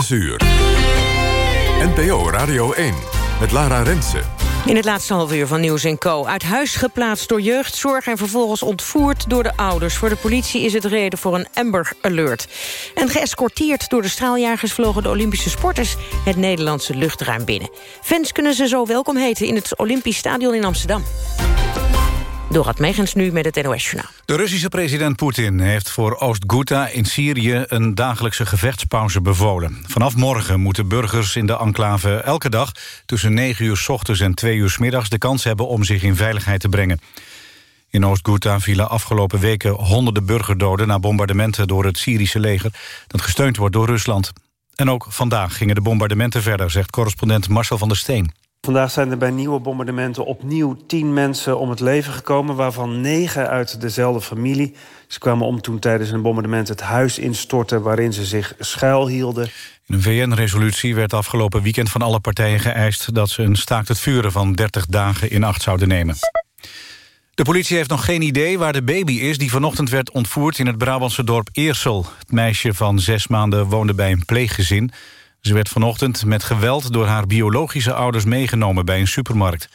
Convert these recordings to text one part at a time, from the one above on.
6 uur. NPO Radio 1 met Lara Rensen. In het laatste half uur van Nieuws Co. Uit huis geplaatst door jeugdzorg... en vervolgens ontvoerd door de ouders. Voor de politie is het reden voor een Amber Alert. En geëscorteerd door de straaljagers... vlogen de Olympische sporters het Nederlandse luchtruim binnen. Fans kunnen ze zo welkom heten in het Olympisch Stadion in Amsterdam. Dorad Megens nu met het NOS-journaal. De Russische president Poetin heeft voor Oost-Ghouta in Syrië... een dagelijkse gevechtspauze bevolen. Vanaf morgen moeten burgers in de enclave elke dag... tussen 9 uur s ochtends en 2 uur s middags... de kans hebben om zich in veiligheid te brengen. In Oost-Ghouta vielen afgelopen weken honderden burgerdoden... na bombardementen door het Syrische leger... dat gesteund wordt door Rusland. En ook vandaag gingen de bombardementen verder... zegt correspondent Marcel van der Steen. Vandaag zijn er bij nieuwe bombardementen opnieuw tien mensen om het leven gekomen... waarvan negen uit dezelfde familie. Ze kwamen om toen tijdens een bombardement het huis instortte... waarin ze zich schuilhielden. In een VN-resolutie werd afgelopen weekend van alle partijen geëist... dat ze een staakt het vuren van 30 dagen in acht zouden nemen. De politie heeft nog geen idee waar de baby is... die vanochtend werd ontvoerd in het Brabantse dorp Eersel. Het meisje van zes maanden woonde bij een pleeggezin... Ze werd vanochtend met geweld door haar biologische ouders meegenomen bij een supermarkt.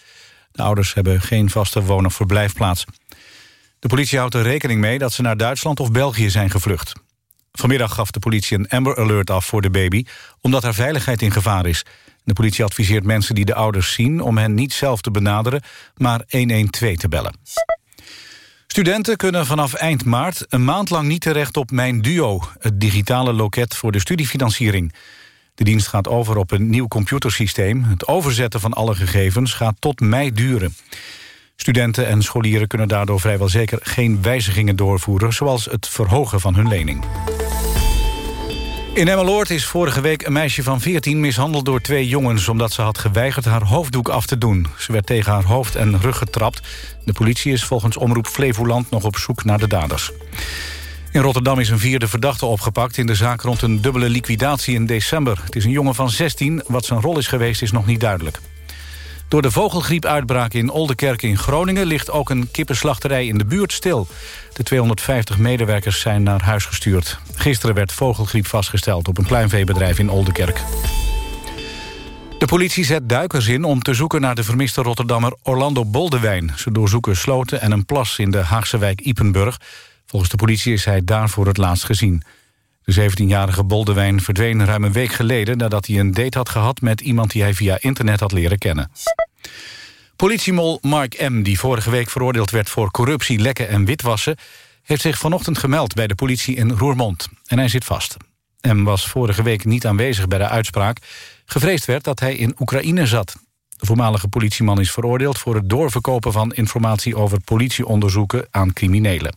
De ouders hebben geen vaste woon- of verblijfplaats. De politie houdt er rekening mee dat ze naar Duitsland of België zijn gevlucht. Vanmiddag gaf de politie een Amber Alert af voor de baby... omdat haar veiligheid in gevaar is. De politie adviseert mensen die de ouders zien... om hen niet zelf te benaderen, maar 112 te bellen. Studenten kunnen vanaf eind maart een maand lang niet terecht op Mijn Duo... het digitale loket voor de studiefinanciering. De dienst gaat over op een nieuw computersysteem. Het overzetten van alle gegevens gaat tot mei duren. Studenten en scholieren kunnen daardoor vrijwel zeker geen wijzigingen doorvoeren... zoals het verhogen van hun lening. In Emmeloord is vorige week een meisje van 14 mishandeld door twee jongens... omdat ze had geweigerd haar hoofddoek af te doen. Ze werd tegen haar hoofd en rug getrapt. De politie is volgens Omroep Flevoland nog op zoek naar de daders. In Rotterdam is een vierde verdachte opgepakt... in de zaak rond een dubbele liquidatie in december. Het is een jongen van 16. Wat zijn rol is geweest is nog niet duidelijk. Door de vogelgriepuitbraak in Oldenkerk in Groningen... ligt ook een kippenslachterij in de buurt stil. De 250 medewerkers zijn naar huis gestuurd. Gisteren werd vogelgriep vastgesteld op een pluimveebedrijf in Oldenkerk. De politie zet duikers in om te zoeken naar de vermiste Rotterdammer Orlando Boldewijn. Ze doorzoeken sloten en een plas in de Haagse wijk Ipenburg. Volgens de politie is hij daar voor het laatst gezien. De 17-jarige Boldewijn verdween ruim een week geleden... nadat hij een date had gehad met iemand die hij via internet had leren kennen. Politiemol Mark M., die vorige week veroordeeld werd... voor corruptie, lekken en witwassen... heeft zich vanochtend gemeld bij de politie in Roermond. En hij zit vast. M was vorige week niet aanwezig bij de uitspraak. Gevreesd werd dat hij in Oekraïne zat. De voormalige politieman is veroordeeld voor het doorverkopen van informatie over politieonderzoeken aan criminelen.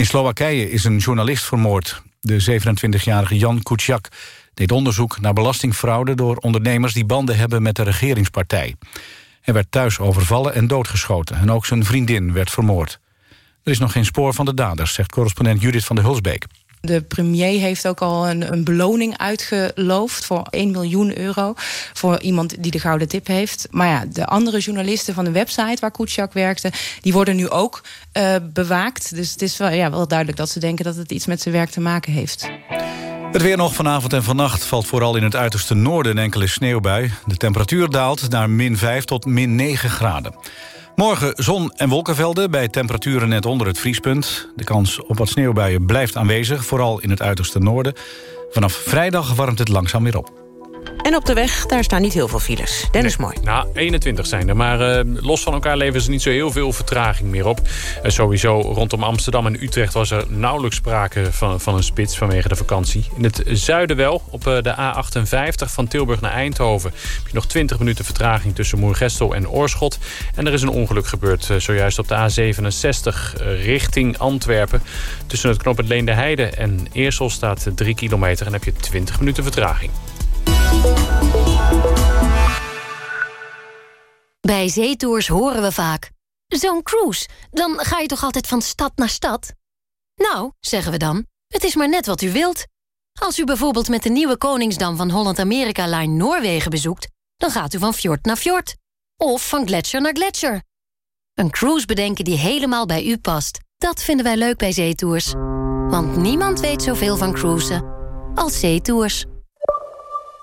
In Slowakije is een journalist vermoord. De 27-jarige Jan Kuciak deed onderzoek naar belastingfraude... door ondernemers die banden hebben met de regeringspartij. Hij werd thuis overvallen en doodgeschoten. En ook zijn vriendin werd vermoord. Er is nog geen spoor van de daders, zegt correspondent Judith van de Hulsbeek. De premier heeft ook al een, een, beloning uitgeloofd voor 1 miljoen euro voor iemand die de gouden tip heeft. Maar ja, de andere journalisten van de website waar Kuciak werkte, die worden nu ook uh, bewaakt. Dus het is wel, ja, wel duidelijk dat ze denken dat het iets met zijn werk te maken heeft. Het weer nog vanavond en vannacht valt vooral in het uiterste noorden een enkele sneeuwbui. De temperatuur daalt naar min 5 tot min 9 graden. Morgen zon en wolkenvelden bij temperaturen net onder het vriespunt. De kans op wat sneeuwbuien blijft aanwezig, vooral in het uiterste noorden. Vanaf vrijdag warmt het langzaam weer op. En op de weg, daar staan niet heel veel files. Dennis Mooi. Nou, 21 zijn er, maar uh, los van elkaar leveren ze niet zo heel veel vertraging meer op. Uh, sowieso rondom Amsterdam en Utrecht was er nauwelijks sprake van, van een spits vanwege de vakantie. In het zuiden wel, op uh, de A58 van Tilburg naar Eindhoven... heb je nog 20 minuten vertraging tussen Moergestel en Oorschot. En er is een ongeluk gebeurd zojuist op de A67 richting Antwerpen. Tussen het knooppunt Leende Heide en Eersel staat 3 kilometer... en heb je 20 minuten vertraging. Bij zeetours horen we vaak... Zo'n cruise, dan ga je toch altijd van stad naar stad? Nou, zeggen we dan, het is maar net wat u wilt. Als u bijvoorbeeld met de nieuwe Koningsdam van Holland-Amerika Line Noorwegen bezoekt... dan gaat u van fjord naar fjord. Of van gletsjer naar gletsjer. Een cruise bedenken die helemaal bij u past. Dat vinden wij leuk bij zeetours. Want niemand weet zoveel van cruisen als zeetours.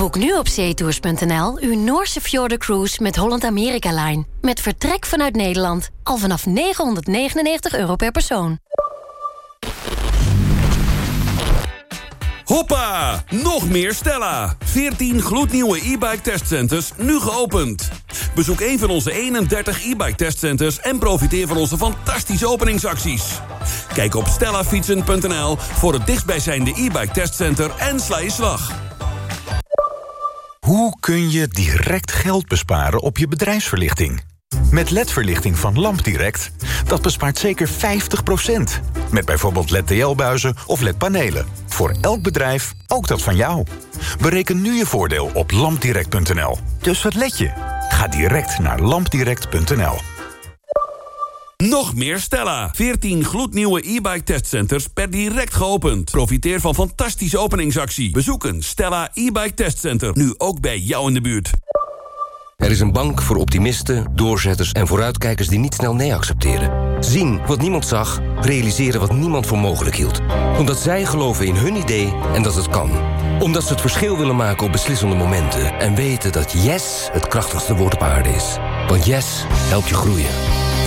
Boek nu op zeetours.nl uw Noorse Cruise met Holland America Line. Met vertrek vanuit Nederland. Al vanaf 999 euro per persoon. Hoppa! Nog meer Stella. 14 gloednieuwe e-bike testcenters, nu geopend. Bezoek een van onze 31 e-bike testcenters... en profiteer van onze fantastische openingsacties. Kijk op stellafietsen.nl voor het dichtstbijzijnde e-bike testcenter en sla je slag. Hoe kun je direct geld besparen op je bedrijfsverlichting? Met LED-verlichting van LampDirect, dat bespaart zeker 50%. Met bijvoorbeeld LED-TL-buizen of LED-panelen. Voor elk bedrijf, ook dat van jou. Bereken nu je voordeel op lampdirect.nl. Dus wat let je? Ga direct naar lampdirect.nl. Nog meer Stella. 14 gloednieuwe e-bike testcenters per direct geopend. Profiteer van fantastische openingsactie. Bezoek een Stella e-bike testcenter. Nu ook bij jou in de buurt. Er is een bank voor optimisten, doorzetters en vooruitkijkers die niet snel nee accepteren. Zien wat niemand zag, realiseren wat niemand voor mogelijk hield. Omdat zij geloven in hun idee en dat het kan. Omdat ze het verschil willen maken op beslissende momenten. En weten dat yes het krachtigste woord op aarde is. Want yes helpt je groeien.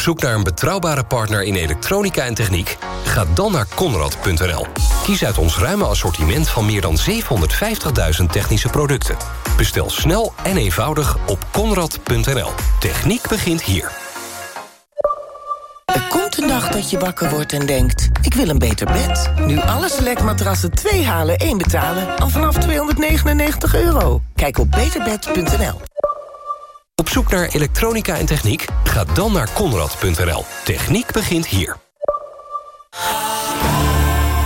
Zoek naar een betrouwbare partner in elektronica en techniek? Ga dan naar Conrad.nl. Kies uit ons ruime assortiment van meer dan 750.000 technische producten. Bestel snel en eenvoudig op Conrad.nl. Techniek begint hier. Er komt een dag dat je wakker wordt en denkt... ik wil een beter bed. Nu alle selectmatrassen 2 halen, 1 betalen... al vanaf 299 euro. Kijk op beterbed.nl. Op zoek naar elektronica en techniek? Ga dan naar Conrad.nl. Techniek begint hier.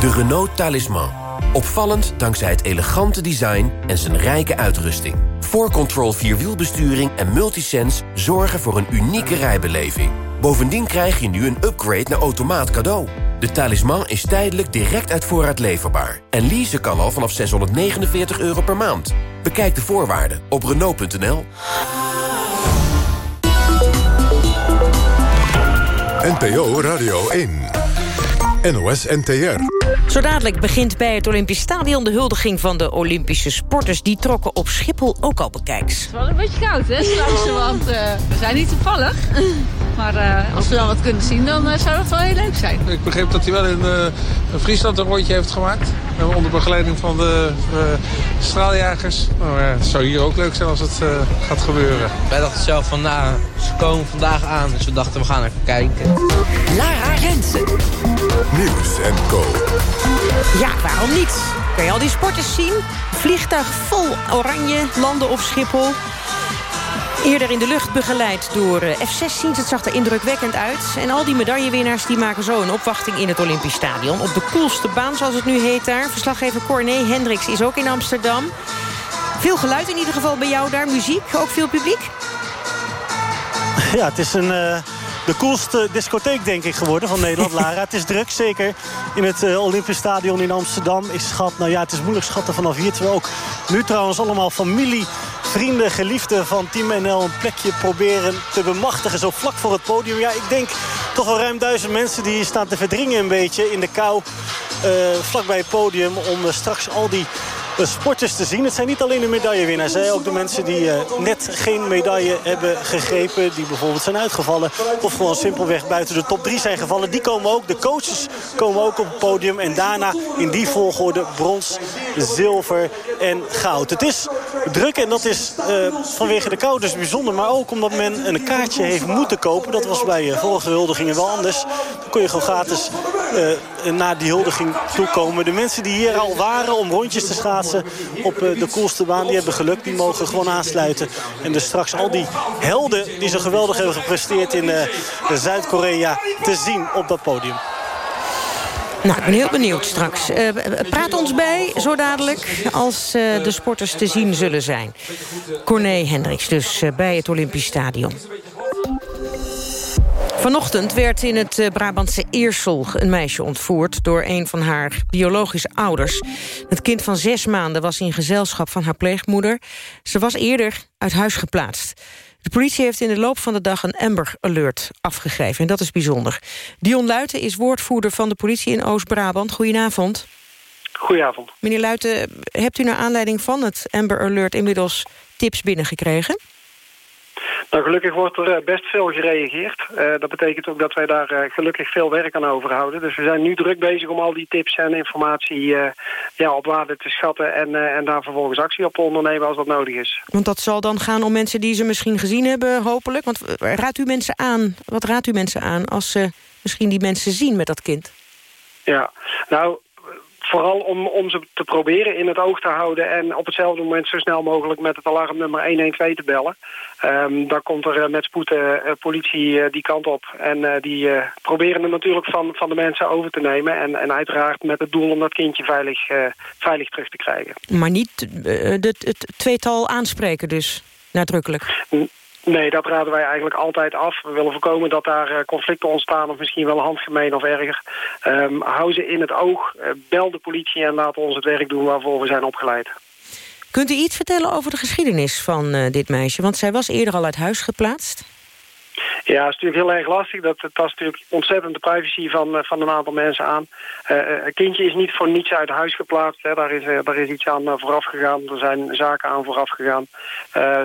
De Renault Talisman. Opvallend dankzij het elegante design en zijn rijke uitrusting. 4Control Vierwielbesturing en Multisense zorgen voor een unieke rijbeleving. Bovendien krijg je nu een upgrade naar automaat cadeau. De talisman is tijdelijk direct uit voorraad leverbaar. En leasen kan al vanaf 649 euro per maand. Bekijk de voorwaarden op Renault.nl. NPO Radio 1. NOS NTR. Zo dadelijk begint bij het Olympisch Stadion de huldiging van de Olympische sporters. Die trokken op Schiphol ook al bekijks. Het is wel een beetje koud, hè, straks, want uh, we zijn niet toevallig. Maar uh, als we dan wat kunnen zien, dan uh, zou dat wel heel leuk zijn. Ik begreep dat hij wel in Friesland een rondje heeft gemaakt. Onder begeleiding van de straaljagers. Nou, het zou hier ook leuk zijn als het gaat gebeuren. Wij dachten zelf van, nou, ze komen vandaag aan. Dus we dachten, we gaan even kijken. Lara Rensen. Nieuws en Co. Ja, waarom niet? Kan je al die sporters zien? Vliegtuig vol oranje landen op Schiphol. Eerder in de lucht begeleid door F-16's. Het zag er indrukwekkend uit. En al die medaillewinnaars die maken zo een opwachting in het Olympisch Stadion. Op de coolste baan, zoals het nu heet daar. Verslaggever Corné Hendricks is ook in Amsterdam. Veel geluid in ieder geval bij jou daar. Muziek, ook veel publiek? Ja, het is een... Uh de coolste discotheek, denk ik, geworden van Nederland, Lara. het is druk, zeker in het uh, Olympisch Stadion in Amsterdam. Is schat, nou ja, het is moeilijk schatten vanaf hier. Terwijl ook nu trouwens allemaal familie, vrienden, geliefden van Team NL... een plekje proberen te bemachtigen, zo vlak voor het podium. Ja, ik denk toch wel ruim duizend mensen die hier staan te verdringen een beetje in de kou... Uh, vlak bij het podium om uh, straks al die sporters te zien. Het zijn niet alleen de medaillewinnaars. Hè. Ook de mensen die uh, net geen medaille hebben gegrepen. Die bijvoorbeeld zijn uitgevallen. Of gewoon simpelweg buiten de top 3 zijn gevallen. Die komen ook. De coaches komen ook op het podium. En daarna in die volgorde brons, zilver en goud. Het is druk en dat is uh, vanwege de kou dus bijzonder. Maar ook omdat men een kaartje heeft moeten kopen. Dat was bij uh, vorige huldigingen wel anders. Dan kon je gewoon gratis naar die huldiging toekomen. De mensen die hier al waren om rondjes te schaatsen op uh, de coolste baan... die hebben geluk, die mogen gewoon aansluiten. En dus straks al die helden die zo geweldig hebben gepresteerd in uh, Zuid-Korea... te zien op dat podium. Nou, ik ben heel benieuwd straks. Uh, praat ons bij, zo dadelijk, als de sporters te zien zullen zijn. Corné Hendricks dus bij het Olympisch Stadion. Vanochtend werd in het Brabantse Eersel een meisje ontvoerd... door een van haar biologische ouders. Het kind van zes maanden was in gezelschap van haar pleegmoeder. Ze was eerder uit huis geplaatst. De politie heeft in de loop van de dag een Amber Alert afgegeven. En dat is bijzonder. Dion Luiten is woordvoerder van de politie in Oost-Brabant. Goedenavond. Goedenavond. Meneer Luiten, hebt u naar aanleiding van het Amber Alert... inmiddels tips binnengekregen? Nou, gelukkig wordt er eh, best veel gereageerd. Uh, dat betekent ook dat wij daar uh, gelukkig veel werk aan overhouden. Dus we zijn nu druk bezig om al die tips en informatie uh, ja, op waarde te schatten... En, en daar vervolgens actie op te ondernemen als dat nodig is. Want dat zal dan gaan om mensen die ze misschien gezien hebben, hopelijk? Want raadt u mensen aan, wat raadt u mensen aan als ze misschien die mensen zien met dat kind? Ja, nou, vooral om, om ze te proberen in het oog te houden... en op hetzelfde moment zo snel mogelijk met het alarmnummer 112 te bellen. Um, dan komt er met spoed uh, politie uh, die kant op. En die proberen het natuurlijk van, van de mensen over te nemen. En, en uiteraard met het doel om dat kindje veilig, veilig terug te krijgen. Maar niet het, het tweetal aanspreken dus, nadrukkelijk? N Nee, dat raden wij eigenlijk altijd af. We willen voorkomen dat daar uh, conflicten ontstaan of misschien wel handgemeen of erger. Um, hou ze in het oog, uh, bel de politie en laat ons het werk doen waarvoor we zijn opgeleid. Kunt u iets vertellen over de geschiedenis van uh, dit meisje? Want zij was eerder al uit huis geplaatst. Ja, het is natuurlijk heel erg lastig. Dat, tast natuurlijk ontzettend de privacy van, van een aantal mensen aan. Een kindje is niet voor niets uit huis geplaatst. Hè. Daar, is, daar is iets aan vooraf gegaan. Er zijn zaken aan vooraf gegaan.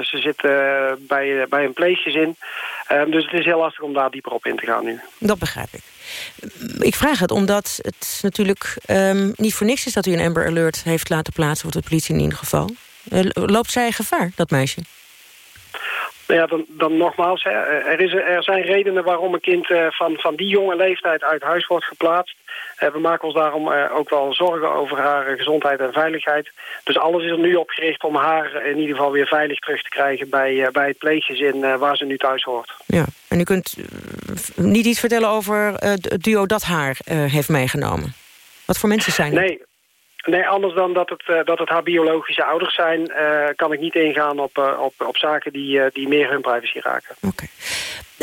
ze zit bij, bij een pleeggezin. dus het is heel lastig om daar dieper op in te gaan nu. Dat begrijp ik. Ik vraag het omdat het natuurlijk um, niet voor niks is... dat u een Amber Alert heeft laten plaatsen, voor de politie in ieder geval. loopt zij gevaar, dat meisje? Nou ja, dan, dan nogmaals, hè, er, is, er zijn redenen waarom een kind uh, van, van die jonge leeftijd uit huis wordt geplaatst. Uh, we maken ons daarom uh, ook wel zorgen over haar gezondheid en veiligheid. Dus alles is er nu op gericht om haar in ieder geval weer veilig terug te krijgen bij, bij het pleeggezin waar ze nu thuis hoort. Ja, en u kunt niet iets vertellen over het duo dat haar heeft meegenomen. Wat voor mensen zijn dat? Nee, Nee, anders dan dat het, uh, dat het haar biologische ouders zijn... Uh, kan ik niet ingaan op, uh, op, op zaken die, die meer hun privacy raken. Oké. Okay.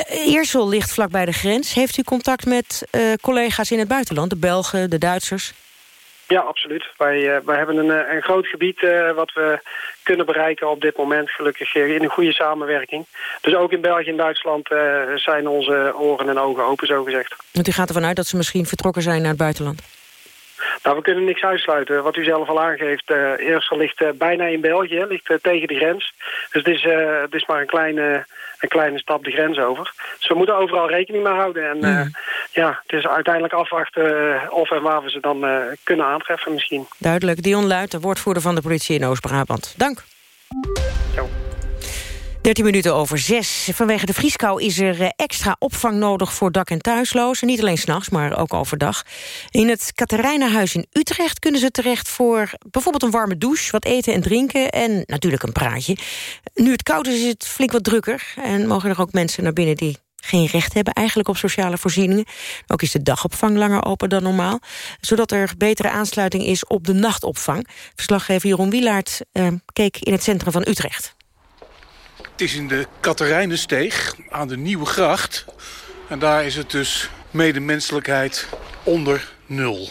Eersel ligt vlakbij de grens. Heeft u contact met collega's in het buitenland? De Belgen, de Duitsers? Ja, absoluut. Wij, wij hebben een, een groot gebied wat we kunnen bereiken op dit moment. Gelukkig in een goede samenwerking. Dus ook in België en Duitsland zijn onze oren en ogen open, zo gezegd. Want u gaat ervan uit dat ze misschien vertrokken zijn naar het buitenland? Nou, we kunnen niks uitsluiten. Wat u zelf al aangeeft, uh, Eersel ligt uh, bijna in België, ligt uh, tegen de grens. Dus het is, het is maar een kleine, een kleine stap de grens over. Dus we moeten overal rekening mee houden. En mm. ja, het is uiteindelijk afwachten of en waar we ze dan kunnen aantreffen misschien. Duidelijk. Dion Luit, de woordvoerder van de politie in Oost-Brabant. Dank. Zo. 13 minuten over 6. Vanwege de vrieskou is er eh, extra opvang nodig voor dak- en thuislozen. Niet alleen s'nachts, maar ook overdag. In het Katerijnenhuis in Utrecht kunnen ze terecht voor bijvoorbeeld een warme douche, wat eten en drinken en natuurlijk een praatje. Nu het koud is, is het flink wat drukker en mogen er ook mensen naar binnen die geen recht hebben eigenlijk op sociale voorzieningen. Ook is de dagopvang langer open dan normaal. Zodat er betere aansluiting is op de nachtopvang. Verslaggever Jeroen Wielaert eh, keek in het centrum van Utrecht. Het is in de Katerijnensteeg aan de Nieuwe Gracht. En daar is het dus medemenselijkheid onder nul.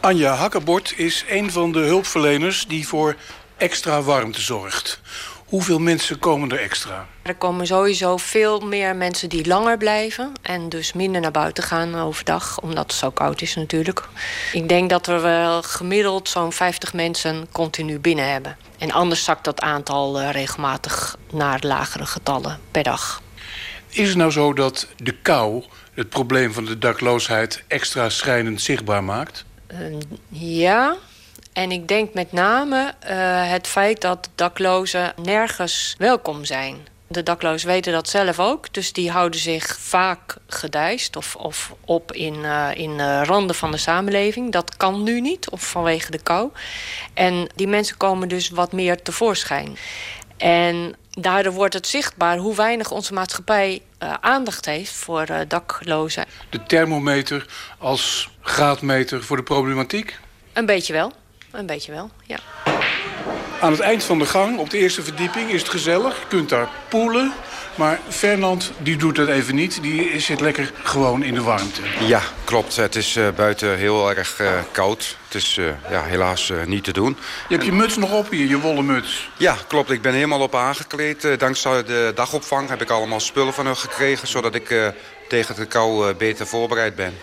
Anja Hakkerbord is een van de hulpverleners die voor extra warmte zorgt. Hoeveel mensen komen er extra? Er komen sowieso veel meer mensen die langer blijven... en dus minder naar buiten gaan overdag, omdat het zo koud is natuurlijk. Ik denk dat we wel gemiddeld zo'n 50 mensen continu binnen hebben. En anders zakt dat aantal uh, regelmatig naar lagere getallen per dag. Is het nou zo dat de kou het probleem van de dakloosheid... extra schrijnend zichtbaar maakt? Uh, ja, en ik denk met name uh, het feit dat daklozen nergens welkom zijn. De daklozen weten dat zelf ook. Dus die houden zich vaak gedijst of, of op in, uh, in uh, randen van de samenleving. Dat kan nu niet, of vanwege de kou. En die mensen komen dus wat meer tevoorschijn. En daardoor wordt het zichtbaar hoe weinig onze maatschappij uh, aandacht heeft voor uh, daklozen. De thermometer als graadmeter voor de problematiek? Een beetje wel. Een beetje wel, ja. Aan het eind van de gang, op de eerste verdieping, is het gezellig. Je kunt daar poelen. Maar Fernand, die doet dat even niet. Die zit lekker gewoon in de warmte. Ja, klopt. Het is uh, buiten heel erg uh, koud. Het is uh, ja, helaas niet te doen. Je hebt je muts nog op hier, je wollen muts. Ja, klopt. Ik ben helemaal op aangekleed. dankzij de dagopvang heb ik allemaal spullen van hun gekregen... zodat ik tegen de kou beter voorbereid ben.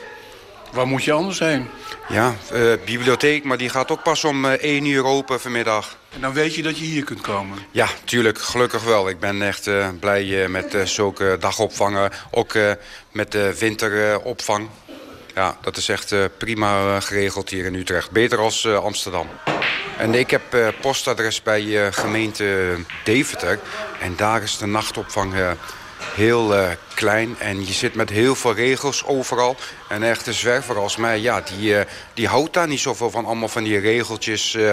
Waar moet je anders heen? Ja, uh, bibliotheek, maar die gaat ook pas om uh, 1 uur open vanmiddag. En dan weet je dat je hier kunt komen? Ja, tuurlijk. Gelukkig wel. Ik ben echt uh, blij met zulke dagopvangen. Ook met de winteropvang. ja, dat is echt prima geregeld hier in Utrecht. Beter als Amsterdam. En ik heb postadres bij gemeente Deventer. En daar is de nachtopvang heel uh, klein. En je zit met heel veel regels overal. En een echte zwerver als mij, ja, die, uh, die houdt daar niet zoveel van. Allemaal van die regeltjes. Uh,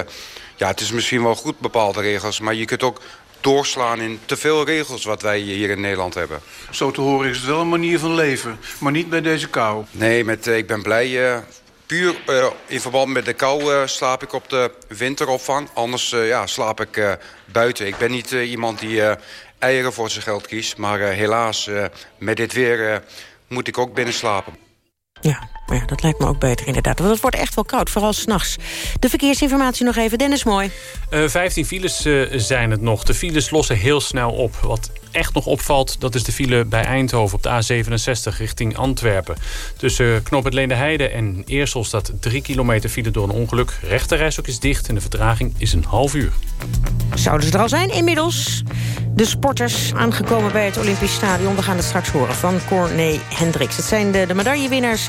ja, het is misschien wel goed bepaalde regels. Maar je kunt ook doorslaan in te veel regels wat wij hier in Nederland hebben. Zo te horen is het wel een manier van leven. Maar niet bij deze kou. Nee, met, ik ben blij... Puur uh, in verband met de kou uh, slaap ik op de winteropvang. Anders uh, ja, slaap ik buiten. Ik ben niet iemand die eieren voor zijn geld kiest. Maar uh, helaas, uh, met dit weer uh, moet ik ook binnen slapen. Ja, maar ja, dat lijkt me ook beter inderdaad. Want het wordt echt wel koud, vooral s'nachts. De verkeersinformatie nog even. Dennis Mooi. Uh, 15 files uh, zijn het nog. De files lossen heel snel op. Wat echt nog opvalt, dat is de file bij Eindhoven... op de A67 richting Antwerpen. Tussen het Leende Heide en Eersel staat 3 kilometer file door een ongeluk. Rechterreis ook is dicht en de vertraging is een half uur. Zouden ze er al zijn inmiddels? De sporters aangekomen bij het Olympisch Stadion. We gaan het straks horen van Corné Hendricks. Het zijn de, de medaillewinnaars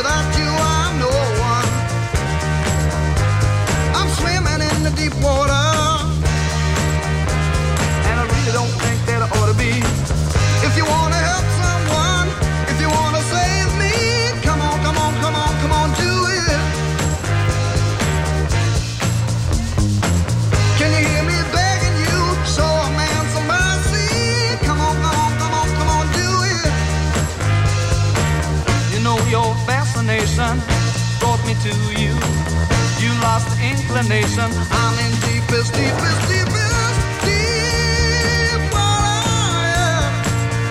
without you I'm no one. I'm swimming in the deep water. To you. You lost inclination. I'm in deepest, deepest, deepest. Deep water.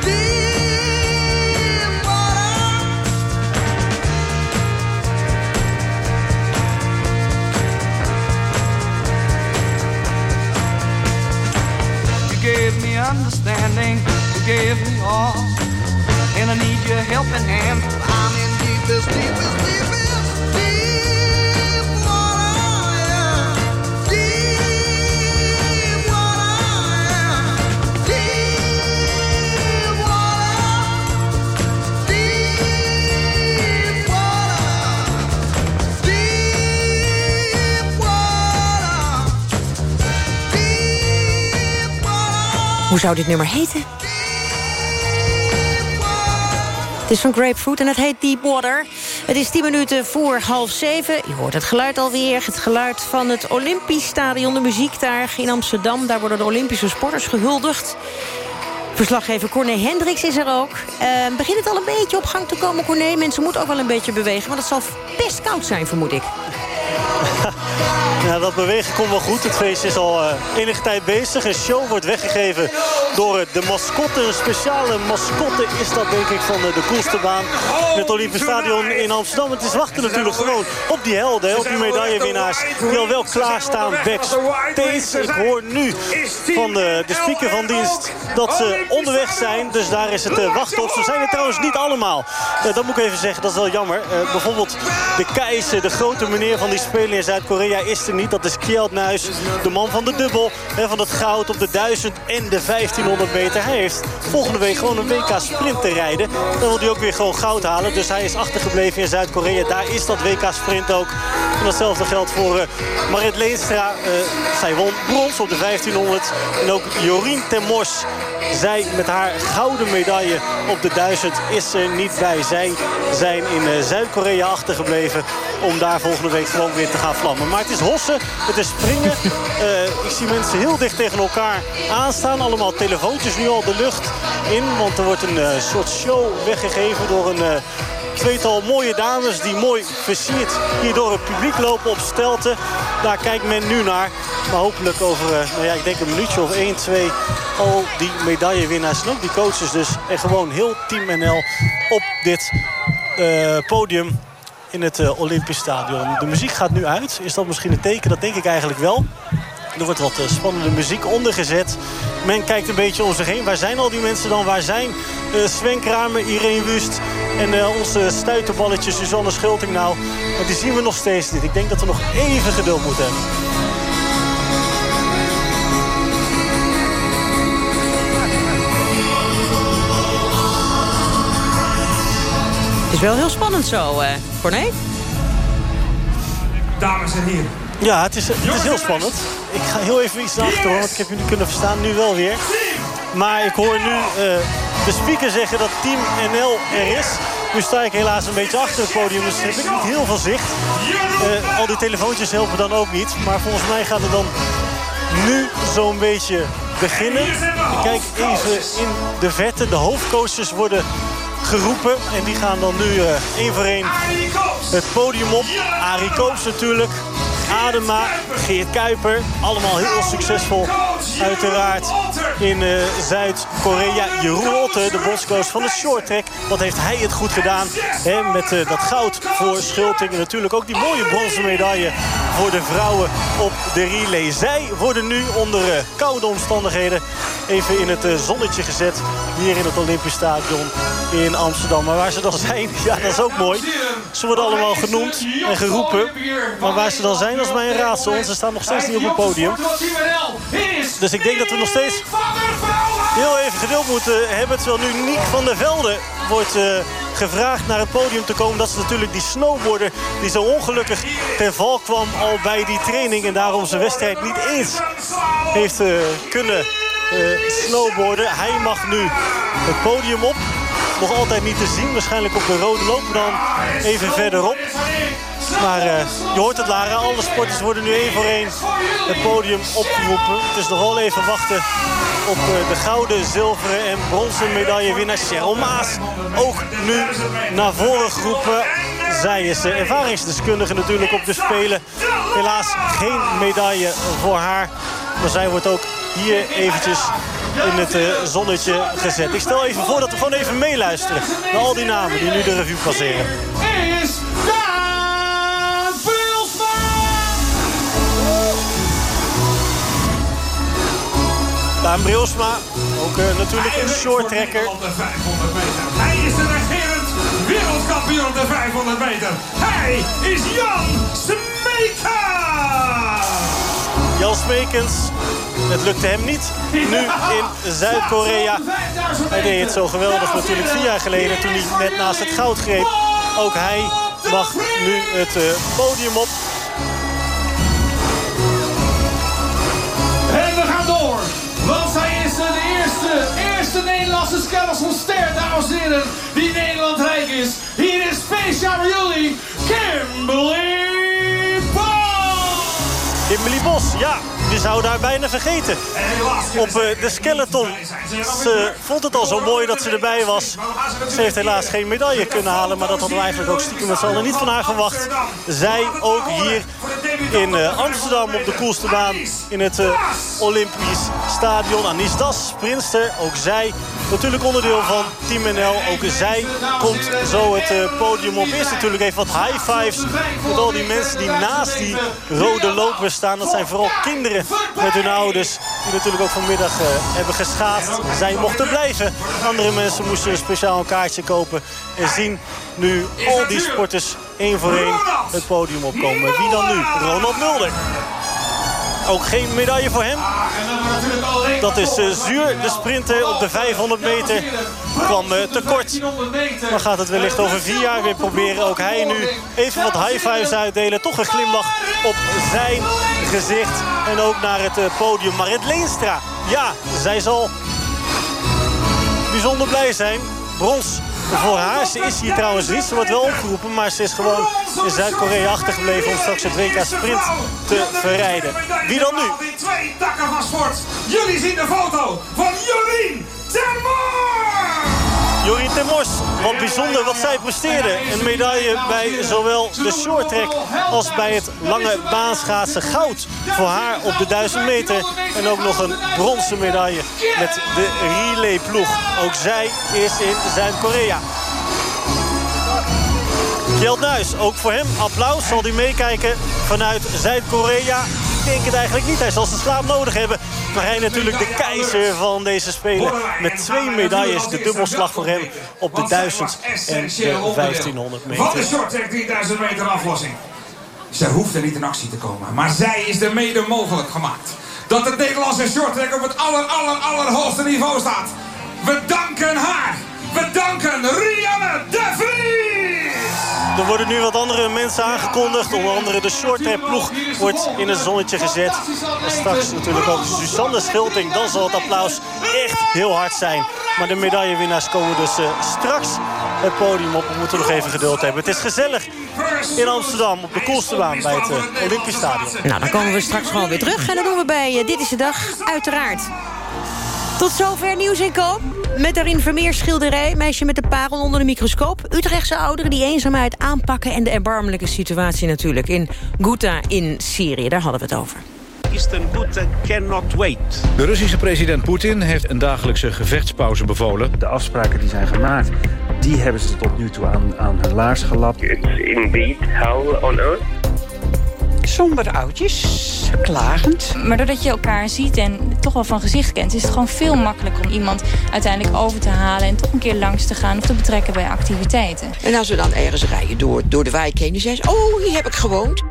Deep water. You gave me understanding. You gave me all, and I need your helping hand. I'm in deepest, deepest, deepest, Hoe zou dit nummer heten? Het is van Grapefruit en het heet Deep Water. Het is 10 minuten voor half zeven. Je hoort het geluid alweer. Het geluid van het Olympisch Stadion, de muziek daar in Amsterdam. Daar worden de Olympische sporters gehuldigd. Verslaggever Corné Hendricks is er ook. Uh, begint het al een beetje op gang te komen, Corné? Mensen moeten ook wel een beetje bewegen, want het zal best koud zijn, vermoed ik. Ja, dat bewegen komt wel goed. Het feest is al uh, enige tijd bezig. Een show wordt weggegeven door de mascotte. Een speciale mascotte is dat denk ik van de coolste baan. In het Olympisch Stadion in Amsterdam. Het is wachten natuurlijk gewoon op die helden, op die medaillewinnaars. Die al wel klaarstaan backstage. Ik hoor nu van de, de speaker van dienst dat ze onderweg zijn. Dus daar is het wachten op. Ze zijn er trouwens niet allemaal. dat moet ik even zeggen, dat is wel jammer. bijvoorbeeld de keizer, de grote meneer van die Spelen in Zuid-Korea is er niet. Dat is Kjeld Nuis, de man van de dubbel. van het goud op de 1000 en de 1500 meter. Hij heeft volgende week gewoon een WK sprint te rijden. Dan wil hij ook weer gewoon goud halen. Dus hij is achtergebleven in Zuid-Korea. Daar is dat WK sprint ook. En datzelfde geldt voor Marit Leenstra. Zij won brons op de 1500. En ook Jorien Termors. Zij met haar gouden medaille op de 1000 is er niet bij. Zij zijn in uh, Zuid-Korea achtergebleven om daar volgende week gewoon weer te gaan vlammen. Maar het is hossen, het is springen. ik zie mensen heel dicht tegen elkaar aanstaan. Allemaal telefoontjes nu al de lucht in. Want er wordt een soort show weggegeven door een tweetal mooie dames die mooi versierd hier door het publiek lopen op stelten. Daar kijkt men nu naar. Maar hopelijk over, eh, nou ja, ik denk een minuutje of 1, 2... al die medaillewinnaars en die coaches dus. En gewoon heel Team NL op dit uh, podium in het uh, Olympisch Stadion. De muziek gaat nu uit. Is dat misschien een teken? Dat denk ik eigenlijk wel. Er wordt wat spannende muziek ondergezet. Men kijkt een beetje om zich heen. Waar zijn al die mensen dan? Waar zijn uh, Sven Kramer, Irene Wust en uh, onze stuiterballetjes Suzanne Schulting nou? Die zien we nog steeds niet. Ik denk dat we nog even geduld moeten hebben. Het is wel heel spannend zo, uh, Corné. Dames en heren. Ja, het is, het is heel spannend. Ik ga heel even iets naar achteren, want ik heb jullie kunnen verstaan. Nu wel weer. Maar ik hoor nu uh, de speaker zeggen dat Team NL er is. Nu sta ik helaas een beetje achter het podium, dus heb ik niet heel veel zicht. Uh, al die telefoontjes helpen dan ook niet. Maar volgens mij gaat het dan nu zo'n beetje beginnen. Kijk even in de verte. De hoofdcoaches worden geroepen. En die gaan dan nu uh, één voor één het podium op. Arie Koops natuurlijk. Adema, Geert Kuiper. Allemaal heel succesvol uiteraard in uh, Zuid-Korea. Jeroen Otte, de bondscoach van de shorttrack. Wat heeft hij het goed gedaan hè, met uh, dat goud voor Schulting. En natuurlijk ook die mooie bronzen medaille voor de vrouwen op de relay. Zij worden nu onder uh, koude omstandigheden even in het zonnetje gezet. Hier in het Olympisch Stadion in Amsterdam. Maar waar ze dan zijn, ja dat is ook mooi. Ze worden allemaal genoemd en geroepen. Maar waar ze dan zijn, dat is mij een raadsel. Ze staan nog steeds niet op het podium. Dus ik denk dat we nog steeds heel even geduld moeten hebben. Terwijl nu Niek van der Velde wordt uh, gevraagd naar het podium te komen. Dat is natuurlijk die snowboarder die zo ongelukkig ten val kwam al bij die training. En daarom zijn wedstrijd niet eens heeft uh, kunnen uh, snowboarden. Hij mag nu het podium op. Nog altijd niet te zien. Waarschijnlijk op de rode loop. Dan even verderop. Maar uh, je hoort het Lara, alle sporters worden nu één voor één het podium opgeroepen. Het is nog wel even wachten op uh, de gouden, zilveren en bronzen medaillewinnaar Cheryl Maas. Ook nu naar voren geroepen. Zij is de ervaringsdeskundige natuurlijk op de Spelen. Helaas geen medaille voor haar. Maar zij wordt ook hier eventjes in het zonnetje gezet. Ik stel even voor dat we gewoon even meeluisteren naar al die namen die nu de revue passeren. Daan Brilsma, ook uh, natuurlijk een shorttrekker. Hij is de regerend wereldkampioen op de 500 meter. Hij is Jan Smeka! Jan Smekens het lukte hem niet. Nu in Zuid-Korea. Hij deed het zo geweldig natuurlijk vier jaar geleden toen hij net naast het goud greep. Ook hij mag nu het uh, podium op. eerste Nederlandse skeleton ster, dames en heren, die Nederland rijk is. Hier is speciaal jullie, Kimberly Bos. Kimberly Bos, ja, je zou daar bijna vergeten. Op uh, de skeleton. Ze vond het al zo mooi dat ze erbij was. Ze heeft helaas geen medaille kunnen halen. Maar dat hadden we eigenlijk ook stiekem met z'n allen niet van haar verwacht. Zij ook hier in uh, Amsterdam op de koelste baan in het uh, Olympisch Stadion. Anis Das, sprinster, ook zij natuurlijk onderdeel van Team NL. Ook zij komt zo het uh, podium op. Eerst natuurlijk even wat high fives met al die mensen die naast die rode lopers staan. Dat zijn vooral kinderen met hun ouders die natuurlijk ook vanmiddag hebben geschaatst. Zij mochten blijven. Andere mensen moesten speciaal een kaartje kopen en zien nu al die sporters één voor één het podium opkomen. Wie dan nu? Ronald Mulder. Ook geen medaille voor hem. Dat is uh, zuur. De sprinter op de 500 meter kwam uh, tekort. Maar gaat het wellicht over vier jaar weer proberen. Ook hij nu even wat high fives uitdelen. Toch een glimlach op zijn gezicht. En ook naar het uh, podium. Marit Leenstra. Ja, zij zal bijzonder blij zijn. Brons voor haar. Ze is hier trouwens niet. Ze wordt wel opgeroepen. Maar ze is gewoon in Zuid-Korea achtergebleven om straks het WK Sprint te verrijden. Wie dan nu? Takken van sport. Jullie zien de foto van Jorien Termor! Jorien Temors, wat bijzonder wat zij presteerde. Een medaille bij zowel de shorttrack als bij het lange baanschaatsen. Goud voor haar op de 1000 meter. En ook nog een bronzen medaille met de relayploeg. Ook zij is in Zuid-Korea. Kjeld Nuis, ook voor hem applaus. Zal hij meekijken vanuit Zuid-Korea? Ik denk het eigenlijk niet. Hij zal zijn slaap nodig hebben. Maar hij natuurlijk de keizer van deze Spelen. Met twee medailles, de dubbelslag voor hem op de 1000 en de 1500 meter. Wat is short 3000 meter aflossing? Ze hoeft er niet in actie te komen. Maar zij is er mede mogelijk gemaakt. Dat het Nederlandse shorttrack op het aller, aller, allerhoogste niveau staat. We danken haar. We danken Rianne. Er worden nu wat andere mensen aangekondigd. Onder andere de shorttrack ploeg wordt in het zonnetje gezet. En straks natuurlijk ook Susanne Schulting. Dan zal het applaus echt heel hard zijn. Maar de medaillewinnaars komen dus uh, straks het podium op. We moeten nog even geduld hebben. Het is gezellig in Amsterdam op de koelste baan bij het uh, Olympisch Stadion. Nou, dan komen we straks gewoon weer terug. En dat doen we bij uh, Dit is de Dag, uiteraard. Tot zover Nieuws en Koop. Met daarin Vermeer schilderij, meisje met de parel onder de microscoop. Utrechtse ouderen die eenzaamheid aanpakken... en de erbarmelijke situatie natuurlijk in Ghouta in Syrië. Daar hadden we het over. Eastern Ghouta cannot wait. De Russische president Poetin heeft een dagelijkse gevechtspauze bevolen. De afspraken die zijn gemaakt, die hebben ze tot nu toe aan, aan hun laars gelapt. It's indeed hell on earth. Somber oudjes, klagend. Maar doordat je elkaar ziet en toch wel van gezicht kent... is het gewoon veel makkelijker om iemand uiteindelijk over te halen... en toch een keer langs te gaan of te betrekken bij activiteiten. En als we dan ergens rijden door, door de wijk heen... dan zeggen ze, oh, hier heb ik gewoond.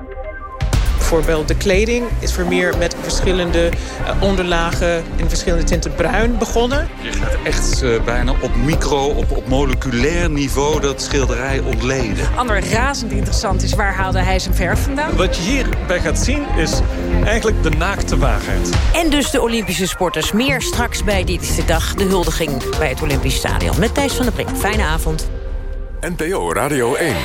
Bijvoorbeeld de kleding is Vermeer met verschillende uh, onderlagen... in verschillende tinten bruin begonnen. Je gaat echt uh, bijna op micro, op, op moleculair niveau... dat schilderij ontleden. Ander razend interessant is, waar haalde hij zijn verf vandaan? Wat je hierbij gaat zien is eigenlijk de naakte waarheid. En dus de Olympische sporters. Meer straks bij Dit is de Dag, de huldiging bij het Olympisch Stadion. Met Thijs van der Brink. Fijne avond. NPO Radio 1.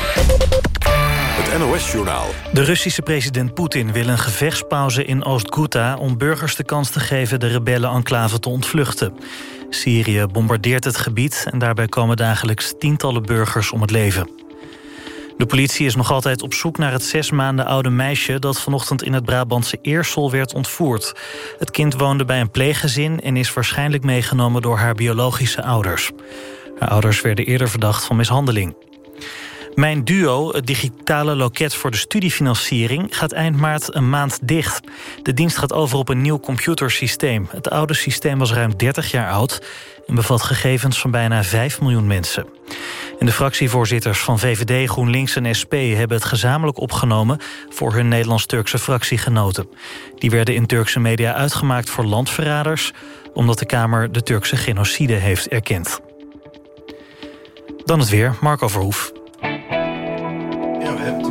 Het NOS-journaal. De Russische president Poetin wil een gevechtspauze in Oost-Ghouta... om burgers de kans te geven de rebellen-enclave te ontvluchten. Syrië bombardeert het gebied... en daarbij komen dagelijks tientallen burgers om het leven. De politie is nog altijd op zoek naar het zes maanden oude meisje... dat vanochtend in het Brabantse Eersel werd ontvoerd. Het kind woonde bij een pleeggezin... en is waarschijnlijk meegenomen door haar biologische ouders. Haar ouders werden eerder verdacht van mishandeling. Mijn Duo, het digitale loket voor de studiefinanciering... gaat eind maart een maand dicht. De dienst gaat over op een nieuw computersysteem. Het oude systeem was ruim 30 jaar oud... en bevat gegevens van bijna 5 miljoen mensen. En de fractievoorzitters van VVD, GroenLinks en SP... hebben het gezamenlijk opgenomen voor hun Nederlands-Turkse fractiegenoten. Die werden in Turkse media uitgemaakt voor landverraders... omdat de Kamer de Turkse genocide heeft erkend. Dan het weer, Marco Verhoef. Ja,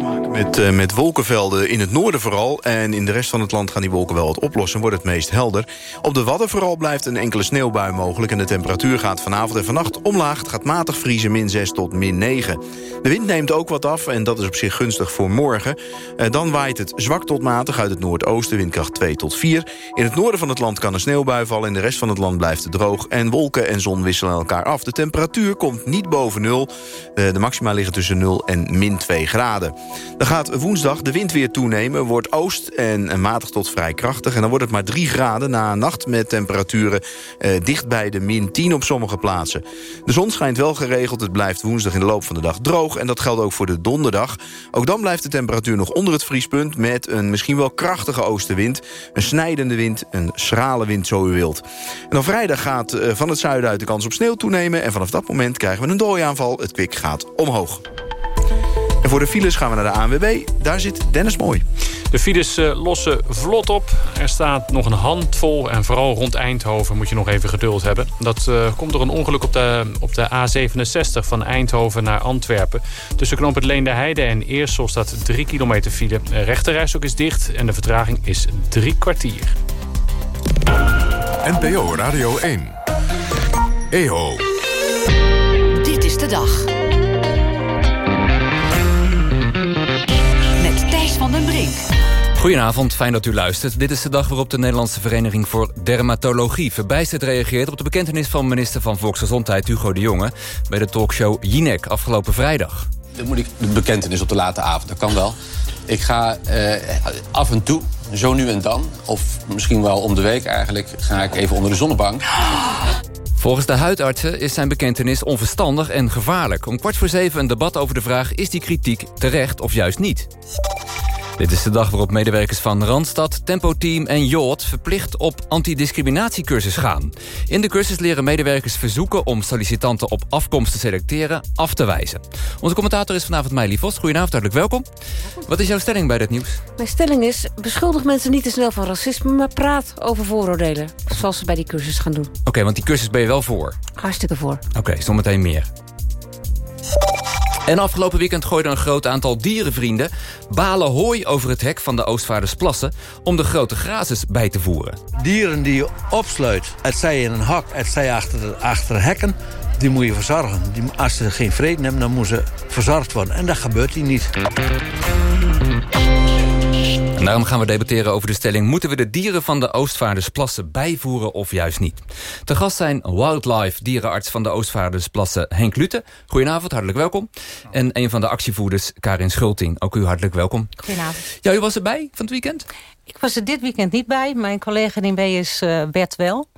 met, uh, met wolkenvelden in het noorden vooral. En in de rest van het land gaan die wolken wel wat oplossen. Wordt het meest helder. Op de Wadden vooral blijft een enkele sneeuwbui mogelijk. En de temperatuur gaat vanavond en vannacht omlaag. Het gaat matig vriezen, min 6 tot min 9. De wind neemt ook wat af en dat is op zich gunstig voor morgen. Uh, dan waait het zwak tot matig uit het noordoosten, windkracht 2 tot 4. In het noorden van het land kan een sneeuwbui vallen. In de rest van het land blijft het droog. En wolken en zon wisselen elkaar af. De temperatuur komt niet boven nul. Uh, de maxima liggen tussen 0 en min 2 graden. Gaat woensdag de wind weer toenemen, wordt oost en matig tot vrij krachtig. En dan wordt het maar 3 graden na een nacht met temperaturen eh, dicht bij de min 10 op sommige plaatsen. De zon schijnt wel geregeld, het blijft woensdag in de loop van de dag droog. En dat geldt ook voor de donderdag. Ook dan blijft de temperatuur nog onder het vriespunt... met een misschien wel krachtige oostenwind. Een snijdende wind, een schrale wind zo u wilt. En dan vrijdag gaat eh, van het zuiden uit de kans op sneeuw toenemen... en vanaf dat moment krijgen we een dooiaanval. Het kwik gaat omhoog. En voor de files gaan we naar de ANWB. Daar zit Dennis Mooi. De files uh, lossen vlot op. Er staat nog een handvol. En vooral rond Eindhoven moet je nog even geduld hebben. Dat uh, komt door een ongeluk op de, op de A67 van Eindhoven naar Antwerpen. Tussen knoop het Leende Heide en Eersel staat 3 kilometer file. De rechterreis is dicht en de vertraging is drie kwartier. NPO Radio 1. EO. Dit is de dag. Goedenavond, fijn dat u luistert. Dit is de dag waarop de Nederlandse Vereniging voor Dermatologie... verbijsterd reageert op de bekentenis van minister van Volksgezondheid Hugo de Jonge... bij de talkshow Jinek afgelopen vrijdag. Dan moet ik de bekentenis op de late avond, dat kan wel. Ik ga eh, af en toe, zo nu en dan, of misschien wel om de week eigenlijk... ga ik even onder de zonnebank. Volgens de huidartsen is zijn bekentenis onverstandig en gevaarlijk. Om kwart voor zeven een debat over de vraag... is die kritiek terecht of juist niet? Dit is de dag waarop medewerkers van Randstad, Tempo Team en Jood... verplicht op antidiscriminatiecursus gaan. In de cursus leren medewerkers verzoeken om sollicitanten op afkomst te selecteren af te wijzen. Onze commentator is vanavond Meili Vos. Goedenavond, hartelijk welkom. Wat is jouw stelling bij dit nieuws? Mijn stelling is, beschuldig mensen niet te snel van racisme... maar praat over vooroordelen, zoals ze bij die cursus gaan doen. Oké, want die cursus ben je wel voor? Hartstikke voor. Oké, okay, zometeen meer. En afgelopen weekend gooide een groot aantal dierenvrienden... balen hooi over het hek van de Oostvaardersplassen... om de grote grazers bij te voeren. Dieren die je opsluit, het zij in een hak, het zij achter, achter hekken... die moet je verzorgen. Die, als ze geen vrede hebben, dan moeten ze verzorgd worden. En dat gebeurt hier niet. En daarom gaan we debatteren over de stelling... moeten we de dieren van de Oostvaardersplassen bijvoeren of juist niet? Te gast zijn wildlife dierenarts van de Oostvaardersplassen Henk Lute. Goedenavond, hartelijk welkom. En een van de actievoerders Karin Schulting. Ook u hartelijk welkom. Goedenavond. Ja, u was erbij van het weekend? Ik was er dit weekend niet bij. Mijn collega in B is uh, Bert wel.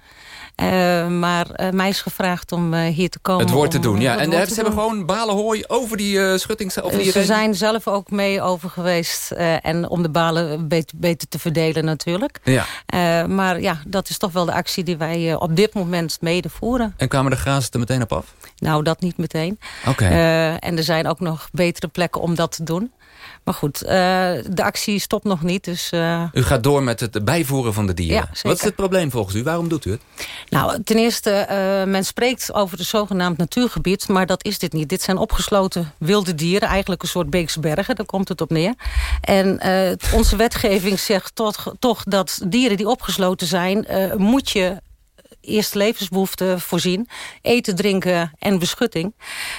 Uh, maar uh, mij is gevraagd om uh, hier te komen. Het woord te doen, ja. En ze hebben gewoon balen hooi over die schutting. Over die ze zijn zelf ook mee over geweest. en om de balen beter, beter te verdelen natuurlijk. Ja. maar ja, dat is toch wel de actie die wij op dit moment mede voeren. En kwamen de grazen er meteen op af? Nou, dat niet meteen. Oké. en er zijn ook nog betere plekken om dat te doen. Maar goed, uh, de actie stopt nog niet. Dus, uh... U gaat door met het bijvoeren van de dieren. Ja, Wat is het probleem volgens u? Waarom doet u het? Nou, ten eerste, uh, men spreekt over het zogenaamd natuurgebied... maar dat is dit niet. Dit zijn opgesloten wilde dieren. Eigenlijk een soort Beekse bergen, daar komt het op neer. En onze wetgeving zegt toch, toch dat dieren die opgesloten zijn... moet je eerste levensbehoeften voorzien. Eten, drinken en beschutting.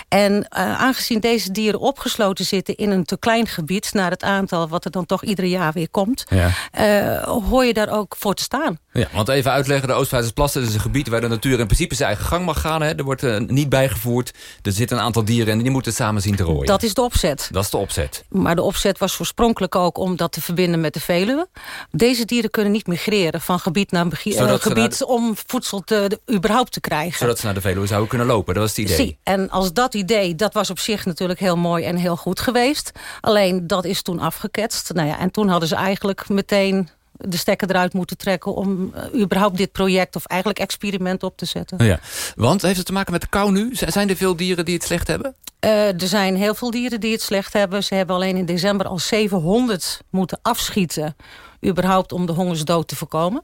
En uh, aangezien deze dieren opgesloten zitten in een te klein gebied... naar het aantal wat er dan toch ieder jaar weer komt... Ja. Uh, hoor je daar ook voor te staan. Ja, want even uitleggen, de Oostvaardersplassen is een gebied... waar de natuur in principe zijn eigen gang mag gaan. Hè. Er wordt uh, niet bijgevoerd. Er zitten een aantal dieren en die moeten samen zien te rooien. Dat is de opzet. Dat is de opzet. Maar de opzet was oorspronkelijk ook om dat te verbinden met de Veluwe. Deze dieren kunnen niet migreren van gebied naar gebied... om voedsel te, überhaupt te krijgen. Zodat ze naar de Veluwe zouden kunnen lopen, dat was het idee. Zie, en als dat idee, dat was op zich natuurlijk heel mooi en heel goed geweest. Alleen dat is toen afgeketst. Nou ja, en toen hadden ze eigenlijk meteen de stekker eruit moeten trekken... om uh, überhaupt dit project of eigenlijk experiment op te zetten. Ja. Want heeft het te maken met de kou nu? Zijn er veel dieren die het slecht hebben? Uh, er zijn heel veel dieren die het slecht hebben. Ze hebben alleen in december al 700 moeten afschieten... überhaupt om de hongersdood te voorkomen.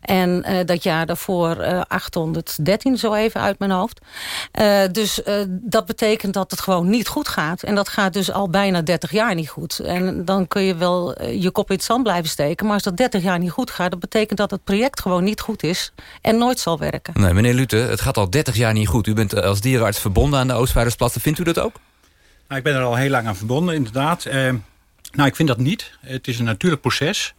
En uh, dat jaar daarvoor uh, 813, zo even uit mijn hoofd. Uh, dus dat betekent dat het gewoon niet goed gaat. En dat gaat dus al bijna 30 jaar niet goed. En dan kun je wel je kop in het zand blijven steken. Maar als dat 30 jaar niet goed gaat... dat betekent dat het project gewoon niet goed is. En nooit zal werken. Nee, meneer Lute, het gaat al 30 jaar niet goed. U bent als dierenarts verbonden aan de Oostvaardersplassen. Vindt u dat ook? Nou, ik ben er al heel lang aan verbonden, inderdaad. Nou, ik vind dat niet. Het is een natuurlijk proces...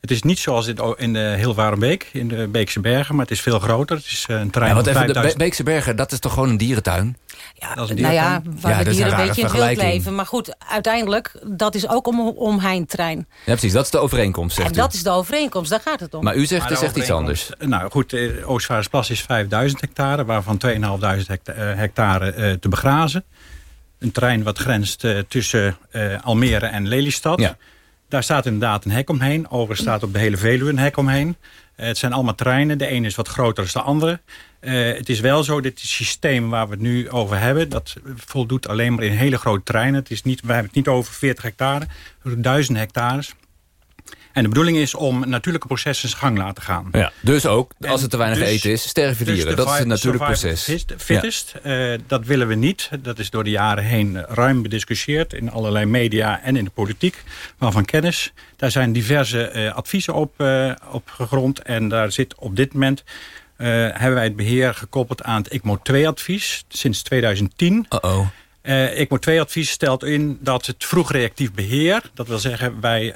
Het is niet zoals in, in de Hilvarenbeek, in de Beekse Bergen, maar het is veel groter. Het is een terrein ja, want van even, 5000... De Beekse Bergen, dat is toch gewoon een dierentuin? Ja, nou ja, waar ja, de dieren een beetje in het wild leven. Maar goed, uiteindelijk, dat is ook om, omheintrein. Ja, precies. Dat is de overeenkomst, zegt En u. dat is de overeenkomst, daar gaat het om. Maar u zegt, Maar het de zegt iets anders. Nou goed, eh, Oostvaardersplas is 5000 hectare, waarvan 2500 hecta eh, hectare eh, te begrazen. Een terrein wat grenst eh, tussen eh, Almere en Lelystad. Ja. Daar staat inderdaad een hek omheen. Overigens staat op de hele Veluwe een hek omheen. Eh, het zijn allemaal terreinen. De ene is wat groter dan de andere. Het is wel zo, dit systeem waar we het nu over hebben... dat voldoet alleen maar in hele grote terreinen. Het is niet, we hebben het niet over 40 hectare, duizend hectares. En de bedoeling is om natuurlijke processen zijn gang laten gaan. Ja, dus ook, als En er te weinig dus- eten is, sterven dus dieren. dat is het vi- natuurlijk proces. fit- Fittest, eh, dat willen we niet. Dat is door de jaren heen ruim bediscussieerd... in allerlei media en in de politiek, waarvan kennis. Daar zijn diverse eh, adviezen op, eh, op gegrond. En daar zit op dit moment... hebben wij het beheer gekoppeld aan het ICMO 2-advies sinds 2010. Uh-oh. Eh ICMO 2-advies stelt in dat het vroeg reactief beheer... dat wil zeggen, wij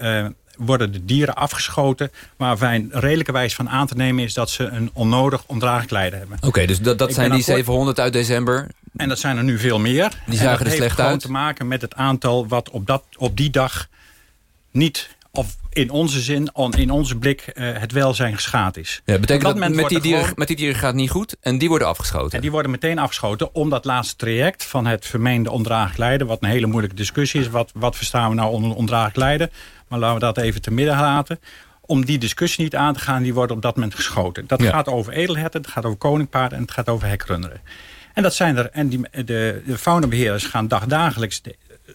worden de dieren afgeschoten... waar wij een redelijke wijze van aan te nemen is... dat ze een onnodig ondraaglijk lijden hebben. Oké, dus dat, dat Ik zijn die akkoord. 700 uit december. En dat zijn er nu veel meer. Die En zagen dat er heeft slecht gewoon uit. te maken met het aantal wat op, dat, op die dag niet... of in onze zin, in onze blik, eh, het welzijn geschaad is. Ja, betekent dat dat, met die, er dieren, gewoon- met die dieren gaat het niet goed en die worden afgeschoten? En die worden meteen afgeschoten om dat laatste traject van het vermeende ondraaglijk lijden. Wat een hele moeilijke discussie is. Wat, wat verstaan we nou onder ondraaglijk lijden? Maar laten we dat even te midden laten. Om die discussie niet aan te gaan, die worden op dat moment geschoten. Dat Ja. gaat over edelherten, het gaat over koninkpaarden en het gaat over hekrunderen. En dat zijn er. En die, de, de faunabeheerders gaan dagdagelijks,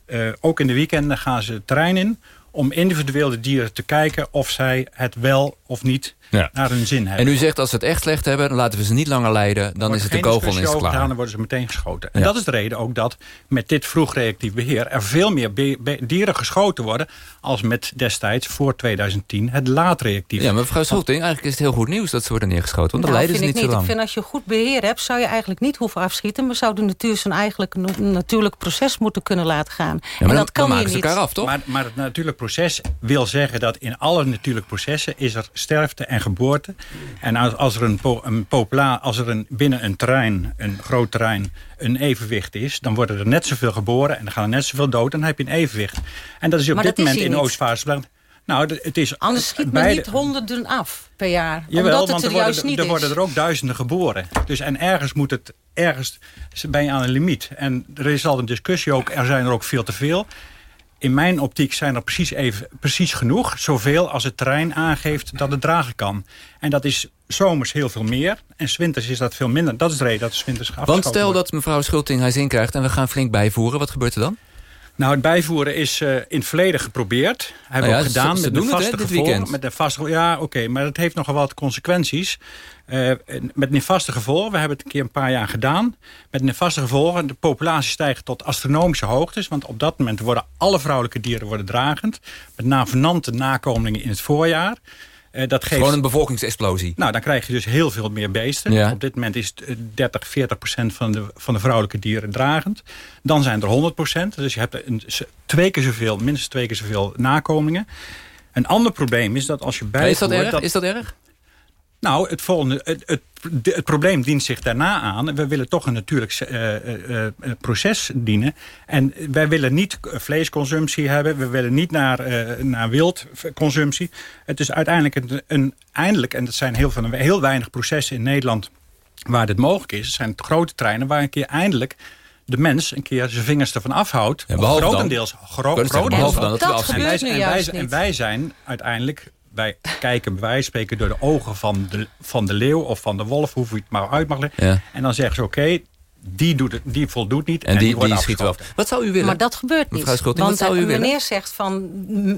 eh, ook in de weekenden, gaan ze het terrein in om individueel de dieren te kijken of zij het wel of niet Ja. naar hun zin hebben. En u zegt als ze het echt slecht hebben, dan laten we ze niet langer lijden. Dan is het een geen kogel en is gedaan, klaar. Dan worden ze meteen geschoten. En Ja. dat is de reden ook dat met dit vroeg reactief beheer... er veel meer be- be- dieren geschoten worden... als met destijds voor 2010 het laat reactief. Ja, maar mevrouw Schulting, eigenlijk is het heel goed nieuws dat ze worden neergeschoten. Want dan Nou, lijden ze vind niet ik zo niet. lang. Ik vind als je goed beheer hebt, zou je eigenlijk niet hoeven afschieten. Maar zou de natuur zijn eigenlijk een natuurlijk proces moeten kunnen laten gaan. en dan- dat kan dan maken ze niet. elkaar af, toch? Maar, maar het natuurlijk proces wil zeggen dat in alle natuurlijke processen... is er sterfte en geboorte. En als, als er, een, po, een popula, als er een, binnen een terrein, een groot terrein, een evenwicht is... dan worden er net zoveel geboren en dan gaan er net zoveel dood. En dan heb je een evenwicht. En dat is op Maar dit moment in niet. Oostvaardersplaat... Nou, het is Anders schiet men niet honderden af per jaar. Jawel, omdat het want er worden, juist niet er is. worden er ook duizenden geboren. Dus en ergens moet het, ergens ben je aan een limiet. En er is al een discussie ook, er zijn er ook veel te veel. In mijn optiek zijn er precies, even, precies genoeg. Zoveel als het terrein aangeeft dat het dragen kan. En dat is zomers heel veel meer. En winters is dat veel minder. Dat is de reden dat de winters Want stel wordt. dat mevrouw Schulting haar zin krijgt en we gaan flink bijvoeren. Wat gebeurt er dan? Nou, het bijvoeren is eh, in het verleden geprobeerd. Hebben Nou we ja, ook gedaan ze- ze met het, hè, vaste dit gevolgen. Met de vaste, ja, oké, maar dat heeft nogal wat consequenties. Eh, met nefaste gevolgen. We hebben het een keer een paar jaar gedaan. Met nefaste gevolgen. De populatie stijgt tot astronomische hoogtes. Want op dat moment worden alle vrouwelijke dieren worden dragend. Met navenante nakomelingen in het voorjaar. Eh, dat geeft... Gewoon een bevolkingsexplosie. Nou, dan krijg je dus heel veel meer beesten. Ja. Op dit moment is het eh, 30, 40 procent van de, van de vrouwelijke dieren dragend. Dan zijn er 100 procent. Dus je hebt een, twee keer zoveel, minstens twee keer zoveel nakomelingen. Een ander probleem is dat als je is dat erg? Is dat erg? Nou, het, volgende, het, het, het probleem dient zich daarna aan. We willen toch een natuurlijk eh, eh, eh, proces dienen. En wij willen niet vleesconsumptie hebben. We willen niet naar, eh, naar wildconsumptie. Het is uiteindelijk een, een eindelijk, en dat zijn heel, van, heel weinig processen in Nederland waar dit mogelijk is. Het zijn grote treinen waar een keer eindelijk de mens een keer zijn vingers ervan afhoudt. Ja, behalve dan. grotendeels. Gro Ik wou net zeggen, grotendeels. behalve dan dat we en, wij, gebeurt nu en, wij, juist en niet. wij zijn uiteindelijk wij kijken bij wijze van spreken door de ogen van de, van de leeuw of van de wolf, hoe je het maar uit mag leggen. Ja. En dan zeggen ze, oké, die, doet het, die voldoet niet En die, wordt die schieten we af. afgeschoten. Wat zou u willen? Maar dat gebeurt niet. Schulting, Want wat zou u willen? meneer zegt van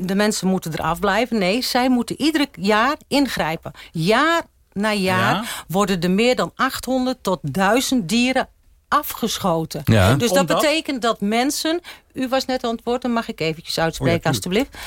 de mensen moeten eraf blijven. Nee, zij moeten ieder jaar ingrijpen. Jaar na jaar Ja. worden er meer dan 800 tot 1000 dieren afgeschoten. Ja. Dus dat Omdat? betekent dat mensen u was net aan het woord, dan mag ik eventjes uitspreken, alstublieft.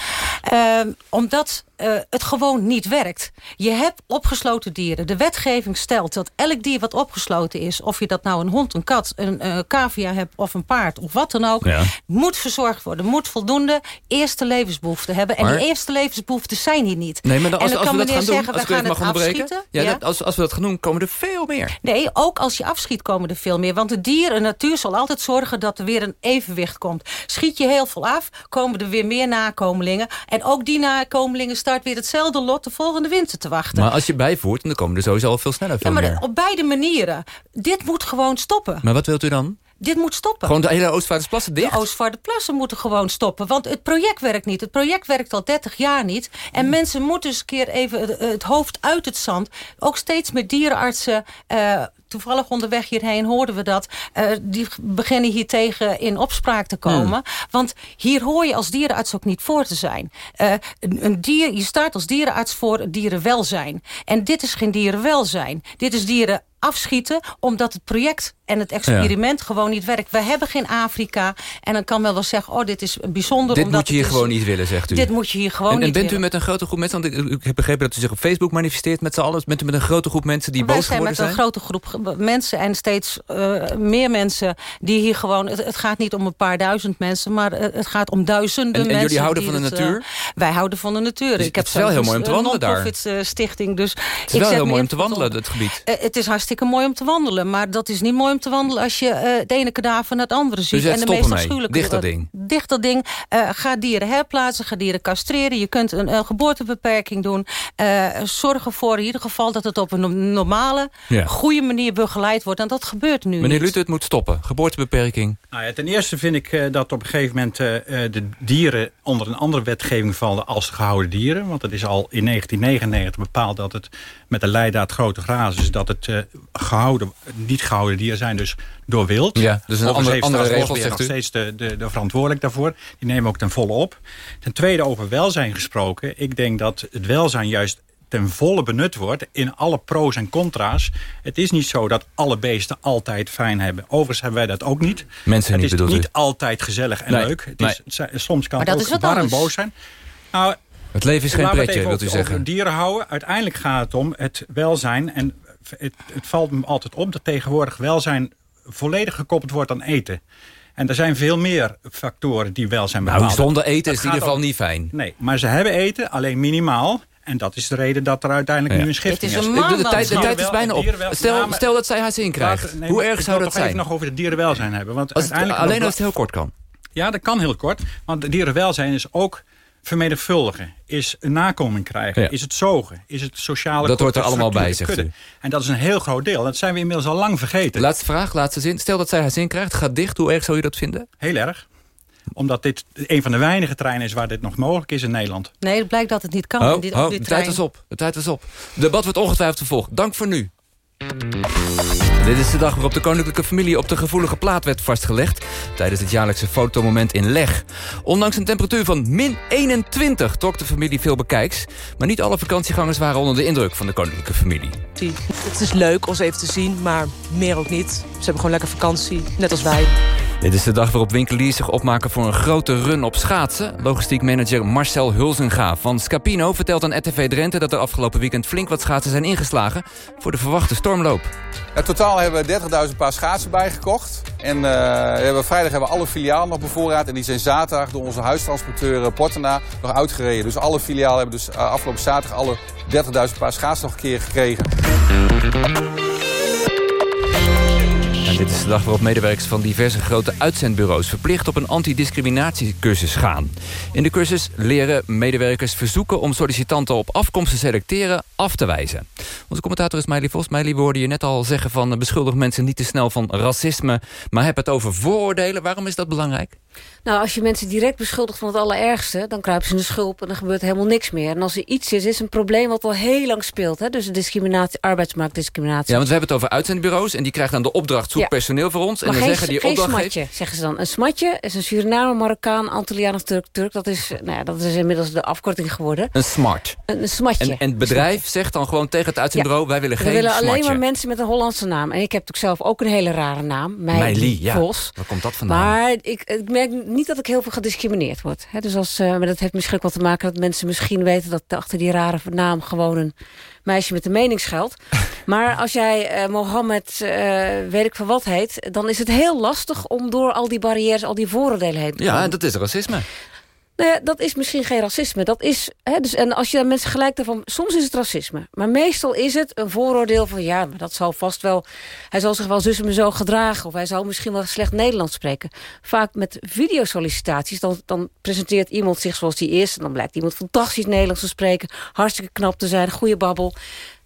Ehm, omdat uh, het gewoon niet werkt. Je hebt opgesloten dieren. De wetgeving stelt dat elk dier wat opgesloten is... of je dat nou een hond, een kat, een uh, cavia hebt of een paard... of wat dan ook, ja. moet verzorgd worden. Moet voldoende eerste levensbehoeften hebben. En die eerste levensbehoeften zijn hier niet. Nee, maar dan, als, en dan als kan we dat gaan zeggen, doen, we gaan het het afschieten. Ja, Ja. dat- als, als we dat gaan doen, komen er veel meer. Nee, ook als je afschiet komen er veel meer. Want de dier en natuur zal altijd zorgen dat er weer een evenwicht komt. Schiet je heel veel af, komen er weer meer nakomelingen. En ook die nakomelingen start weer hetzelfde lot de volgende winter te wachten. Maar als je bijvoert, dan komen er sowieso al veel sneller veel ja, maar meer. op beide manieren. Dit moet gewoon stoppen. Maar wat wilt u dan? Dit moet stoppen. Gewoon de hele Oostvaardersplassen dicht? De Oostvaarderplassen moeten gewoon stoppen. Want het project werkt niet. Het project werkt al 30 jaar niet. En mensen moeten eens een keer even het, het hoofd uit het zand. Ook steeds met dierenartsen... eh, Toevallig onderweg hierheen hoorden we dat. eh, die beginnen hier tegen in opspraak te komen. Want hier hoor je als dierenarts ook niet voor te zijn. Eh, een, een dier, je staat als dierenarts voor dierenwelzijn. En dit is geen dierenwelzijn. Dit is dieren afschieten omdat het project en het experiment gewoon niet werkt. We hebben geen Afrika. En dan kan men wel zeggen, oh, dit is bijzonder. Dit omdat moet je hier is- gewoon niet willen, zegt u. Dit moet je hier gewoon en, en niet bent u met een grote groep mensen... Want ik, heb begrepen dat u zich op Facebook manifesteert met z'n allen. Bent u met een grote groep mensen die Wij boos zijn geworden met een zijn? grote groep mensen en steeds eh, meer mensen die hier gewoon... Het, het gaat niet om een paar duizend mensen, maar het, het gaat om duizenden En- en mensen. jullie houden die van de het, eh, natuur? wij houden van de natuur. Dus ik heb het is wel zelf heel mooi om te wandelen daar. eh, stichting, dus Het is wel heel mooi om te wandelen, het gebied. Eh, het is hartstikke mooi om te wandelen. Maar dat is niet mooi om te wandelen als je eh het ene kadaver naar het andere ziet. Dus je en de meest afschuwelijke... Dicht dat ding. Dicht dat ding. Eh, ga dieren herplaatsen, ga dieren castreren. Je kunt een, een geboortebeperking doen. Eh, zorg ervoor in ieder geval dat het op een no- normale, Ja. goede manier begeleid wordt. En dat gebeurt nu Meneer niet. Lutte, het moet stoppen. Geboortebeperking. Nou ja, ten eerste vind ik eh, dat op een gegeven moment eh, eh, de dieren onder een andere wetgeving vallen als gehouden dieren. Want het is al in 1999 bepaald dat het met de leidaad grote grazen is dat het eh, gehouden, niet gehouden dieren zijn dus door wild. Ja, dus een andere- heeft andere regels, nog zegt u? steeds de, de, de verantwoordelijk daarvoor. Die nemen ook ten volle op. Ten tweede over welzijn gesproken. Ik denk dat het welzijn juist ten volle benut wordt in alle pro's en contra's. Het is niet zo dat alle beesten altijd fijn hebben. Overigens hebben wij dat ook niet. Mensen het niet, is u? niet altijd gezellig en Nee, leuk. Het nee. is, soms kan Maar het ook anders. boos zijn. Nou, Het leven is geen pretje, wilt u zeggen. dieren houden. Uiteindelijk gaat het om het welzijn. En het, het valt me altijd op dat tegenwoordig welzijn volledig gekoppeld wordt aan eten. En er zijn veel meer factoren die welzijn Nou, bepalen. zonder eten Dat is het in ieder geval ook- niet fijn. Nee, maar ze hebben eten, alleen minimaal. En dat is de reden dat er uiteindelijk Ja. nu een schifting Het is is. een Ik bedoel, de, tijd, de tijd is bijna op. Stel, stel dat zij haar zin krijgt. Nee, Hoe erg ik zou wil dat toch zijn? even nog over het dierenwelzijn hebben. Want Als het, uiteindelijk alleen als het heel kort kan. ja, dat kan heel kort. Want het dierenwelzijn is ook vermenigvuldigen. Is een nakoming krijgen. Ja. Is het zogen. Is het sociale Dat hoort er allemaal bij, zegt kudde. En dat is een heel groot deel. Dat zijn we inmiddels al lang vergeten. Laatste vraag, laatste zin. Stel dat zij haar zin krijgt, gaat dicht. Hoe erg zou u dat vinden? Heel erg. Omdat dit een van de weinige treinen is waar dit nog mogelijk is in Nederland. Nee, het blijkt dat het niet kan. Oh, dit, oh, de tijd terrein. was op. De tijd was op. Debat wordt ongetwijfeld vervolgd. Dank voor nu. Dit is de dag waarop de koninklijke familie op de gevoelige plaat werd vastgelegd... tijdens het jaarlijkse fotomoment in Leg. Ondanks een temperatuur van min 21 trok de familie veel bekijks... maar niet alle vakantiegangers waren onder de indruk van de koninklijke familie. Het is leuk ons even te zien, maar meer ook niet. Ze hebben gewoon lekker vakantie, net als wij. Dit is de dag waarop winkeliers zich opmaken voor een grote run op schaatsen. Logistiek manager Marcel Hulzenga van Scapino vertelt aan RTV Drenthe... dat er afgelopen weekend flink wat schaatsen zijn ingeslagen... voor de verwachte stormloop. Ja, totaal hebben we 30.000 paar schaatsen bijgekocht. En eh, vrijdag hebben we alle filialen nog bevoorraad. En die zijn zaterdag door onze huistransporteur eh, Portena nog uitgereden. Dus alle filialen hebben dus eh, afgelopen zaterdag alle 30.000 paar schaatsen nog een keer gekregen. En dit is de dag waarop medewerkers van diverse grote uitzendbureaus... verplicht op een antidiscriminatiecursus gaan. In de cursus leren medewerkers verzoeken om sollicitanten op afkomst te selecteren af te wijzen. Onze commentator is Meili Vos. Meili, we hoorden je net al zeggen van... eh, beschuldig mensen niet te snel van racisme... maar heb het over vooroordelen. Waarom is dat belangrijk? Nou, als je mensen direct beschuldigt van het allerergste... dan kruipen ze in de schulp en dan gebeurt helemaal niks meer. En als er iets is, is een probleem wat al heel lang speelt. Hè? Dus de discriminatie, arbeidsmarktdiscriminatie. Ja, want we hebben het over uitzendbureaus... en die krijgen dan de opdracht zoek Ja. personeel voor ons. En dan geen, zeggen die geen opdrachtgever... smatje, zeggen ze dan. Een smatje is een Suriname, Marokkaan, Antilliaan of Turk. Turk dat, is, nou ja, dat is inmiddels de afkorting geworden. Een smart. Een, een smatje. En, en het bedrijf zegt dan gewoon tegen het Sandro, wij willen We geen willen alleen smartje. maar mensen met een Hollandse naam. En ik heb natuurlijk zelf ook een hele rare naam. Meili ja. Vos. Waar komt dat vandaan? Maar ik, ik merk niet dat ik heel veel gediscrimineerd word. Hè, dus als, eh, maar dat heeft misschien ook wel te maken dat mensen misschien weten... dat achter die rare naam gewoon een meisje met een mening schuilt. Maar als jij eh, Mohammed, eh, weet ik van wat heet... dan is het heel lastig om door al die barrières, al die vooroordelen heen te Ja, komen. en dat is racisme. Nou ja, dat is misschien geen racisme. Dat is, hè, dus, en als je dan mensen gelijk daarvan... Soms is het racisme. Maar meestal is het een vooroordeel van... ja, maar dat zal vast wel... hij zal zich wel zus en zo gedragen... of hij zal misschien wel slecht Nederlands spreken. Vaak met videosollicitaties... dan, dan presenteert iemand zich zoals hij is... en dan blijkt iemand fantastisch Nederlands te spreken... hartstikke knap te zijn, goede babbel...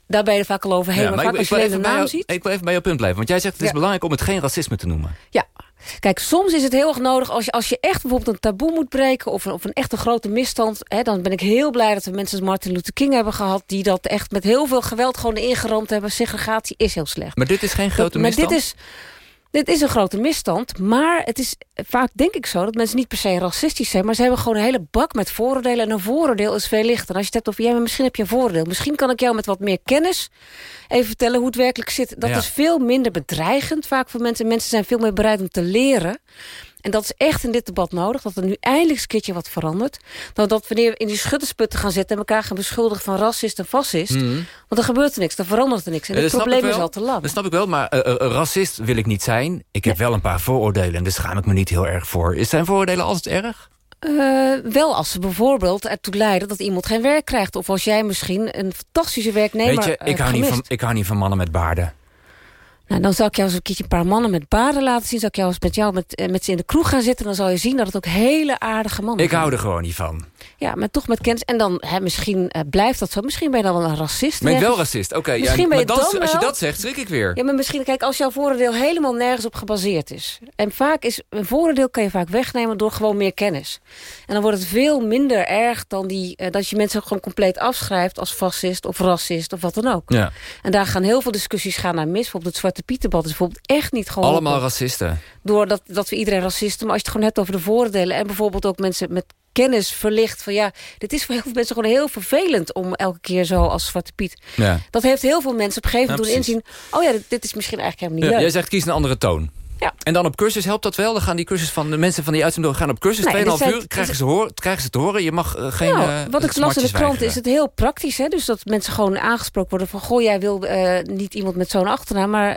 Daar ben je er vaak al overheen. Ja, maar, maar vaak ik, ik, als je wil naam jou, ziet... ik wil even bij jouw punt blijven. Want jij zegt het is Ja. belangrijk om het geen racisme te noemen. Ja. Kijk, soms is het heel erg nodig als je, als je echt bijvoorbeeld een taboe moet breken... of een, of een echte grote misstand. Hè, dan ben ik heel blij dat we mensen als Martin Luther King hebben gehad... die dat echt met heel veel geweld gewoon ingeramd hebben. Segregatie is heel slecht. Maar dit is geen grote Dat- maar misstand? Dit is, dit is een grote misstand. Maar het is vaak denk ik zo dat mensen niet per se racistisch zijn... maar ze hebben gewoon een hele bak met vooroordelen. En een vooroordeel is veel lichter. En als je het hebt over, ja, maar misschien heb je een vooroordeel. Misschien kan ik jou met wat meer kennis even vertellen hoe het werkelijk zit. Dat Ja. is veel minder bedreigend vaak voor mensen. Mensen zijn veel meer bereid om te leren. En dat is echt in dit debat nodig. Dat er nu eindelijk eens een keertje wat verandert. Dan dat wanneer we in die schuttersputten gaan zitten... en elkaar gaan beschuldigen van racist en fascist. Mhm. Want dan gebeurt er niks, dan verandert er niks. En Ja, het probleem is al te lang. Dat snap ik wel, maar eh, eh, racist wil ik niet zijn. Ik heb wel een paar vooroordelen en daar schaam ik me niet heel erg voor. Is zijn vooroordelen altijd erg? Eh, wel als ze bijvoorbeeld ertoe leiden dat iemand geen werk krijgt. Of als jij misschien een fantastische werknemer Weet je, eh, ik hou, niet van, ik hou niet van mannen met baarden. Nou, dan zou ik jou eens een keertje een paar mannen met baarden laten zien. Zou ik jou eens met jou met, eh, met ze in de kroeg gaan zitten. Dan zal je zien dat het ook hele aardige mannen Ik zijn. hou er gewoon niet van. Ja, maar toch met kennis. En dan, hè, misschien eh, blijft dat zo. Misschien ben je dan wel een racist. Ben ik wel racist? Oké, ja, Misschien ben je maar dan, dan als je dat zegt, schrik ik weer. Ja, maar misschien, kijk, als jouw vooroordeel helemaal nergens op gebaseerd is. En vaak is een vooroordeel kan je vaak wegnemen door gewoon meer kennis. En dan wordt het veel minder erg dan die, eh, dat je mensen gewoon compleet afschrijft als fascist of racist of wat dan ook. Ja. En daar gaan heel veel discussies gaan naar mis. Bijvoorbeeld het Zwarte Pietenbad is bijvoorbeeld echt niet gewoon... Allemaal racisten. Doordat dat we iedereen racisten. Maar als je het gewoon hebt over de vooroordelen... en bijvoorbeeld ook mensen met kennis verlicht van ja, dit is voor heel veel mensen gewoon heel vervelend om elke keer zo als Zwarte Piet. Ja. Dat heeft heel veel mensen op een gegeven Ja, moment doen inzien. Oh ja, dit, dit is misschien eigenlijk helemaal Ja, niet jij leuk. zegt kies een andere toon. Ja. En dan op cursus helpt dat wel? Dan gaan die cursus van de mensen van die uitzending gaan op cursus. Nee, 2,5 dit zijn- uur krijgen ze, hoor, krijgen ze te horen. Je mag eh, geen Nou, eh, wat ik las in de krant is het heel praktisch. Hè? Dus dat mensen gewoon aangesproken worden van... goh, jij wil eh, niet iemand met zo'n achternaam... maar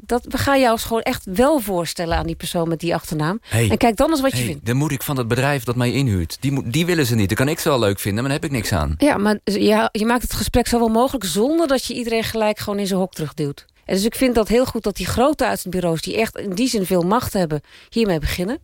dat, we gaan jou gewoon echt wel voorstellen aan die persoon met die achternaam. Hey. En kijk dan eens wat je vindt. Dan moet ik van het bedrijf dat mij inhuurt. Die, die willen ze niet. Dan kan ik ze wel leuk vinden, maar dan heb ik niks aan. Ja, maar ja, je maakt het gesprek zo wel mogelijk... zonder dat je iedereen gelijk gewoon in zijn hok terugduwt. En dus ik vind dat heel goed dat die grote uitzendbureaus... die echt in die zin veel macht hebben, hiermee beginnen.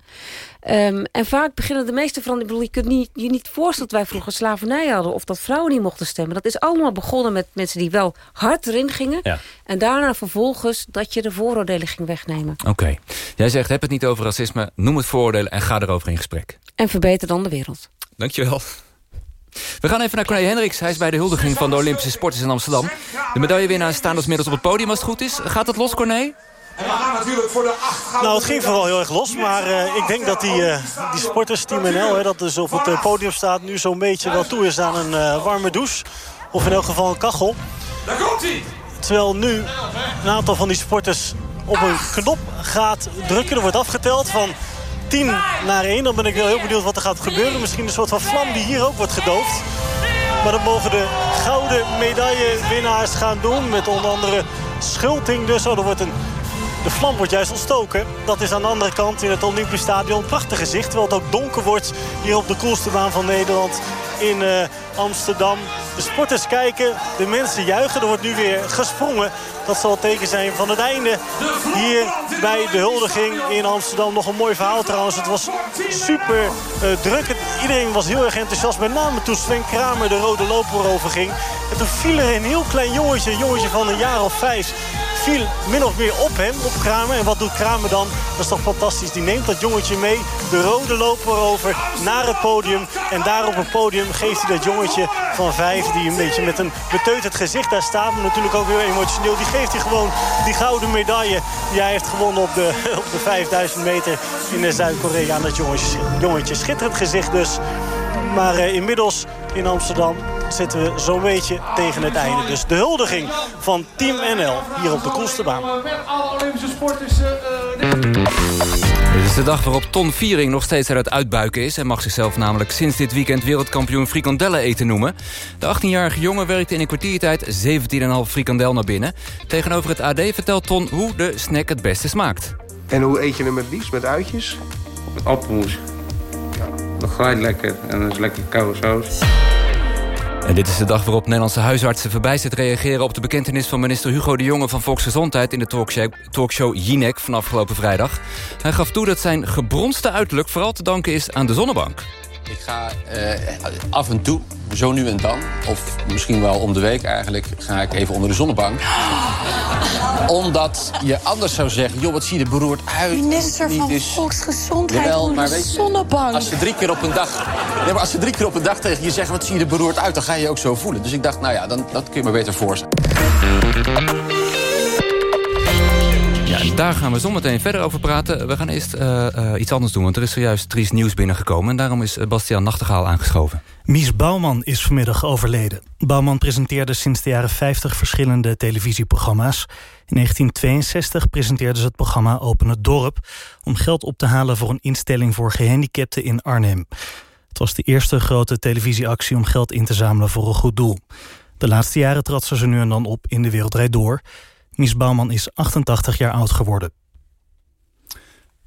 Ehm, en vaak beginnen de meeste veranderingen... Ik bedoel, je kunt niet, je niet voorstellen dat wij vroeger slavernij hadden... of dat vrouwen niet mochten stemmen. Dat is allemaal begonnen met mensen die wel hard erin gingen. Ja. En daarna vervolgens dat je de vooroordelen ging wegnemen. Oké. Jij zegt, heb het niet over racisme, noem het vooroordelen en ga erover in gesprek. En verbeter dan de wereld. Dankjewel. We gaan even naar Corné Hendricks. Hij is bij de huldiging van de Olympische Sporters in Amsterdam. De medaillewinnaars staan dus middels op het podium als het goed is. Gaat het los, Corné? Nou, het ging vooral heel erg los. Maar eh, ik denk dat die, eh, die sporters, Team NL, hè, dat dus op het eh, podium staat... nu zo'n beetje wel toe is aan een eh, warme douche. Of in elk geval een kachel. Terwijl nu een aantal van die sporters op een knop gaat drukken. Er wordt afgeteld van 10 naar 1. Dan ben ik wel heel benieuwd wat er gaat gebeuren. Misschien een soort van vlam die hier ook wordt gedoofd. Maar dat mogen de gouden medaillewinnaars gaan doen. Met onder andere Schulting dus. Oh, er wordt een de vlam wordt juist ontstoken. Dat is aan de andere kant in het Olympisch Stadion. Prachtig gezicht, terwijl het ook donker wordt hier op de koelste baan van Nederland in eh, Amsterdam. De sporters kijken, de mensen juichen. Er wordt nu weer gesprongen. Dat zal het teken zijn van het einde hier bij de huldiging in Amsterdam. Nog een mooi verhaal trouwens. Het was super eh, druk. Iedereen was heel erg enthousiast. Met name toen Sven Kramer de rode loper overging. En toen viel er een heel klein jongetje, een jongetje van een jaar of vijf viel min of meer op hem, op Kramer. En wat doet Kramer dan? Dat is toch fantastisch. Die neemt dat jongetje mee, de rode loper over, naar het podium. En daar op het podium geeft hij dat jongetje van vijf... die een beetje met een beteuterd gezicht daar staat... maar natuurlijk ook heel emotioneel. Die geeft hij gewoon die gouden medaille... die hij heeft gewonnen op de, op de 5000 meter in Zuid-Korea. aan dat jongetje, jongetje. Schitterend gezicht dus. Maar eh, inmiddels in Amsterdam zitten we zo'n beetje tegen het einde. Dus de huldiging van Team NL hier op de Koesterbaan. Alle Olympische sporters... Dit is de dag waarop Ton Viering nog steeds aan het uitbuiken is... en mag zichzelf namelijk sinds dit weekend wereldkampioen frikandellen eten noemen. De 18-jarige jongen werkte in een kwartiertijd 17,5 frikandel naar binnen. Tegenover het AD vertelt Ton hoe de snack het beste smaakt. En hoe eet je hem het liefst? Met uitjes? Met appelmoes. Ja, dat glijdt lekker en dat is lekker koude saus. En dit is de dag waarop Nederlandse huisartsen verbijsterd reageren... op de bekentenis van minister Hugo de Jonge van Volksgezondheid... in de talkshow, talkshow Jinek van afgelopen vrijdag. Hij gaf toe dat zijn gebronste uiterlijk vooral te danken is aan de zonnebank. Ik ga eh, af en toe, zo nu en dan, of misschien wel om de week eigenlijk... ga ik even onder de zonnebank. Omdat je anders zou zeggen, joh, wat zie je er beroerd uit. Minister van is- Volksgezondheid Jawel, onder maar de je, zonnebank. Als ze drie keer op een dag, nee, maar als ze drie keer op een dag tegen je zeggen... wat zie je er beroerd uit, dan ga je je ook zo voelen. Dus ik dacht, nou ja, dan, dat kun je maar beter voorstellen. Daar gaan we zometeen verder over praten. We gaan eerst eh, eh, iets anders doen, want er is zojuist triest nieuws binnengekomen... en daarom is eh, Bastiaan Nachtegaal aangeschoven. Mies Bouwman is vanmiddag overleden. Bouwman presenteerde sinds de jaren 50 verschillende televisieprogramma's. In 1962 presenteerde ze het programma Open het Dorp... om geld op te halen voor een instelling voor gehandicapten in Arnhem. Het was de eerste grote televisieactie om geld in te zamelen voor een goed doel. De laatste jaren trad ze nu en dan op in De Wereld Rijd Door. Mies Bouwman is 88 jaar oud geworden.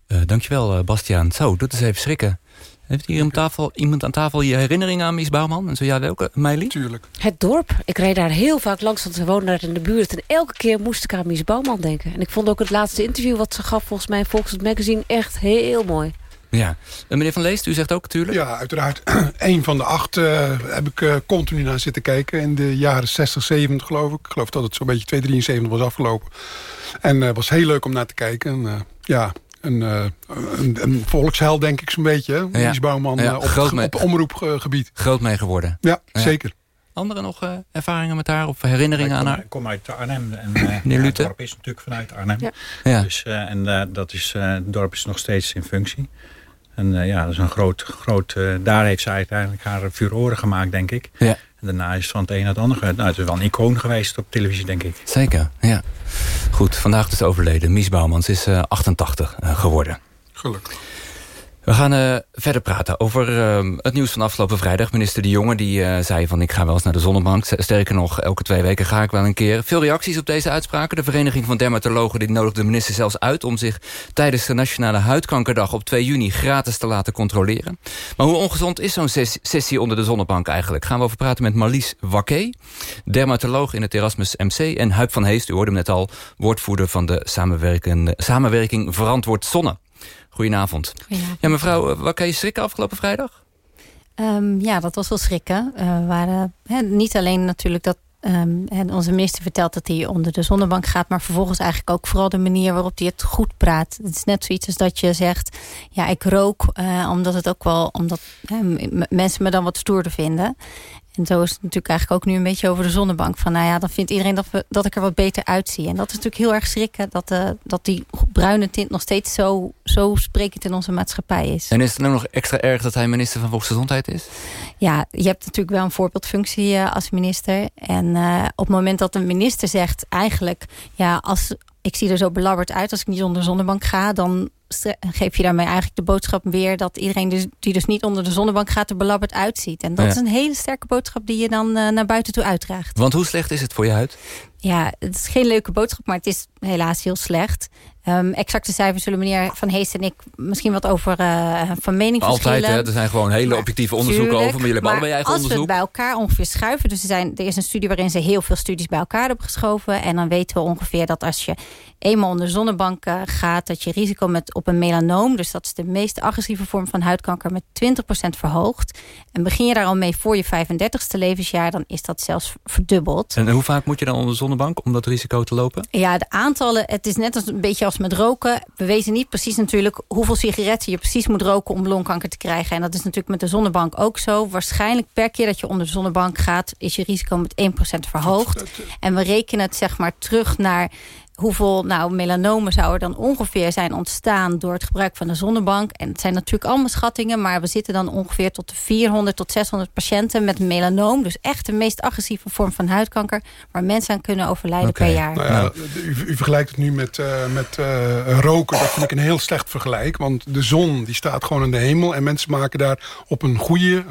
Eh, dankjewel, eh, Bastiaan. Zo, doet eens even schrikken. Heeft hier aan tafel, iemand aan tafel je herinneringen aan Mies Bouwman? En zo ja, welke? Meili? Tuurlijk. Het dorp. Ik reed daar heel vaak langs, want ze woonden daar in de buurt. En elke keer moest ik aan Mies Bouwman denken. En ik vond ook het laatste interview wat ze gaf... volgens mij in Volkswagen Magazine echt heel mooi. Ja. En meneer Van Leest, u zegt ook natuurlijk? Ja, uiteraard. Eén van de acht eh, heb ik eh, continu naar zitten kijken. In de jaren 60, 70 geloof ik. Ik geloof dat het zo'n beetje 273 was afgelopen. En het was heel leuk om naar te kijken. En, eh, ja, een, eh, een, een volksheld denk ik zo'n beetje. hè. Ja. Bouwman Ja, eh, op, groot het- mee- op omroepgebied. Groot mee geworden. Ja, zeker. Andere nog eh, ervaringen met haar of herinneringen aan haar? Ik kom uit Arnhem. En, eh, Meneer ja, het dorp is natuurlijk vanuit Arnhem. Ja. Ja. Dus, eh, en eh, dat is, eh, het dorp is nog steeds in functie. En eh, ja, dat is een groot... groot eh, daar heeft zij uiteindelijk haar furoren gemaakt, denk ik. Ja. En daarna is het van het een naar het ander. Nou, het is wel een icoon geweest op televisie, denk ik. Zeker, ja. Goed, vandaag dus overleden. Mies Bouwmans is eh, 88 eh, geworden. Gelukkig. We gaan eh, verder praten over eh, het nieuws van afgelopen vrijdag. Minister De Jonge die, eh, zei van ik ga wel eens naar de zonnebank. Sterker nog, elke twee weken ga ik wel een keer. Veel reacties op deze uitspraken. De Vereniging van Dermatologen die nodigt de minister zelfs uit... om zich tijdens de Nationale Huidkankerdag op 2 juni gratis te laten controleren. Maar hoe ongezond is zo'n ses- sessie onder de zonnebank eigenlijk? Gaan we over praten met Marlies Wakke, dermatoloog in het Erasmus MC... en Huip van Heest, u hoorde hem net al, woordvoerder van de samenwerking, samenwerking Verantwoord Zonne. Goedenavond. Ja, mevrouw, eh, wat kan je schrikken afgelopen vrijdag? Ehm, ja, dat was wel schrikken. We waren, niet alleen natuurlijk dat hè, onze minister vertelt dat hij onder de zonnebank gaat... maar vervolgens eigenlijk ook vooral de manier waarop hij het goed praat. Het is net zoiets als dat je zegt... ja, ik rook, eh, omdat het ook wel... omdat mensen me dan wat stoerder vinden. En zo is het natuurlijk eigenlijk ook nu een beetje over de zonnebank. Van nou ja, dan vindt iedereen dat, we, dat ik er wat beter uitzie. En dat is natuurlijk heel erg schrikken... dat, eh, dat die bruine tint nog steeds zo, zo sprekend in onze maatschappij is. En is het nou nog extra erg dat hij minister van Volksgezondheid is? Ja, je hebt natuurlijk wel een voorbeeldfunctie eh, als minister. En eh, op het moment dat een minister zegt eigenlijk... ja, als ik zie er zo belabberd uit als ik niet onder de zonnebank ga... dan geef je daarmee eigenlijk de boodschap weer... dat iedereen dus, die dus niet onder de zonnebank gaat er belabberd uitziet. En dat Ja. is een hele sterke boodschap die je dan eh, naar buiten toe uitdraagt. Want hoe slecht is het voor je huid? Ja, het is geen leuke boodschap, maar het is helaas heel slecht. Ehm, exacte cijfers zullen meneer Van Heest en ik misschien wat over eh, van mening Altijd, verschillen. Er zijn gewoon hele objectieve onderzoeken Tuurlijk, over. Maar jullie hebben allebei eigen als onderzoek. we het bij elkaar ongeveer schuiven... dus er, zijn, er is een studie waarin ze heel veel studies bij elkaar hebben geschoven... en dan weten we ongeveer dat als je eenmaal onder de zonnebank gaat... dat je risico met, op een melanoom... dus dat is de meest agressieve vorm van huidkanker... met 20% verhoogt. En begin je daar al mee voor je 35ste levensjaar... dan is dat zelfs verdubbeld. En hoe vaak moet je dan onder de zonnebank om dat risico te lopen? Ja, de aantallen, het is net als een beetje als met roken. We weten niet precies natuurlijk hoeveel sigaretten je precies moet roken om longkanker te krijgen. En dat is natuurlijk met de zonnebank ook zo. Waarschijnlijk per keer dat je onder de zonnebank gaat, is je risico met 1% verhoogd. En we rekenen het zeg maar terug naar hoeveel nou, melanomen zou er dan ongeveer zijn ontstaan... door het gebruik van de zonnebank. En het zijn natuurlijk allemaal schattingen... maar we zitten dan ongeveer tot de 400 tot 600 patiënten met melanoom. Dus echt de meest agressieve vorm van huidkanker... waar mensen aan kunnen overlijden per jaar. Nou ja, u, u, vergelijkt het nu met, uh, met uh, roken. Dat vind ik een heel slecht vergelijk. Want de zon die staat gewoon in de hemel... en mensen maken daar op een goede, uh,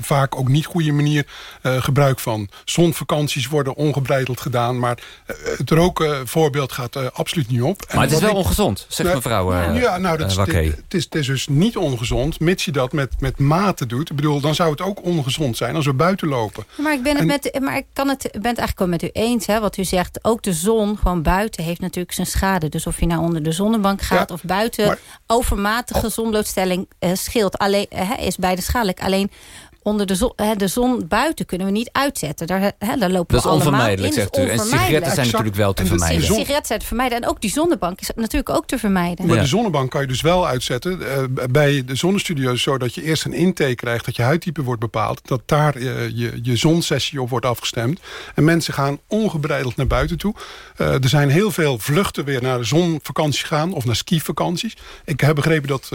vaak ook niet goede manier... gebruik van. Zonvakanties worden ongebreideld gedaan... maar het roken voorbeeld gaat absoluut niet op. Maar het is wel ik, ongezond, zegt mevrouw Ja, nou, dat, het, het, is, het is dus niet ongezond... mits je dat met, met mate doet. Ik bedoel, dan zou het ook ongezond zijn als we buiten lopen. Maar ik ben het, en, met, maar ik kan het, ben het eigenlijk wel met u eens, hè, wat u zegt. Ook de zon, gewoon buiten, heeft natuurlijk zijn schade. Dus of je nou onder de zonnebank gaat ja, of buiten... Maar, overmatige oh. zonblootstelling uh, scheelt. Alleen, uh, is beide schadelijk. Alleen onder de zon, hè, de zon buiten kunnen we niet uitzetten. Daar, hè, daar lopen dat we is onvermijdelijk, zegt u. En sigaretten zijn natuurlijk wel te vermijden. Sigaretten zijn te vermijden. En ook die zonnebank is natuurlijk ook te vermijden. Maar ja. de zonnebank kan je dus wel uitzetten. Uh, bij de zonnestudio is zo dat je eerst een intake krijgt... dat je huidtype wordt bepaald. Dat daar uh, je, je zonsessie op wordt afgestemd. En mensen gaan ongebreideld naar buiten toe. Uh, er zijn heel veel vluchten weer naar de zonvakantie gaan... of naar skivakanties. Ik heb begrepen dat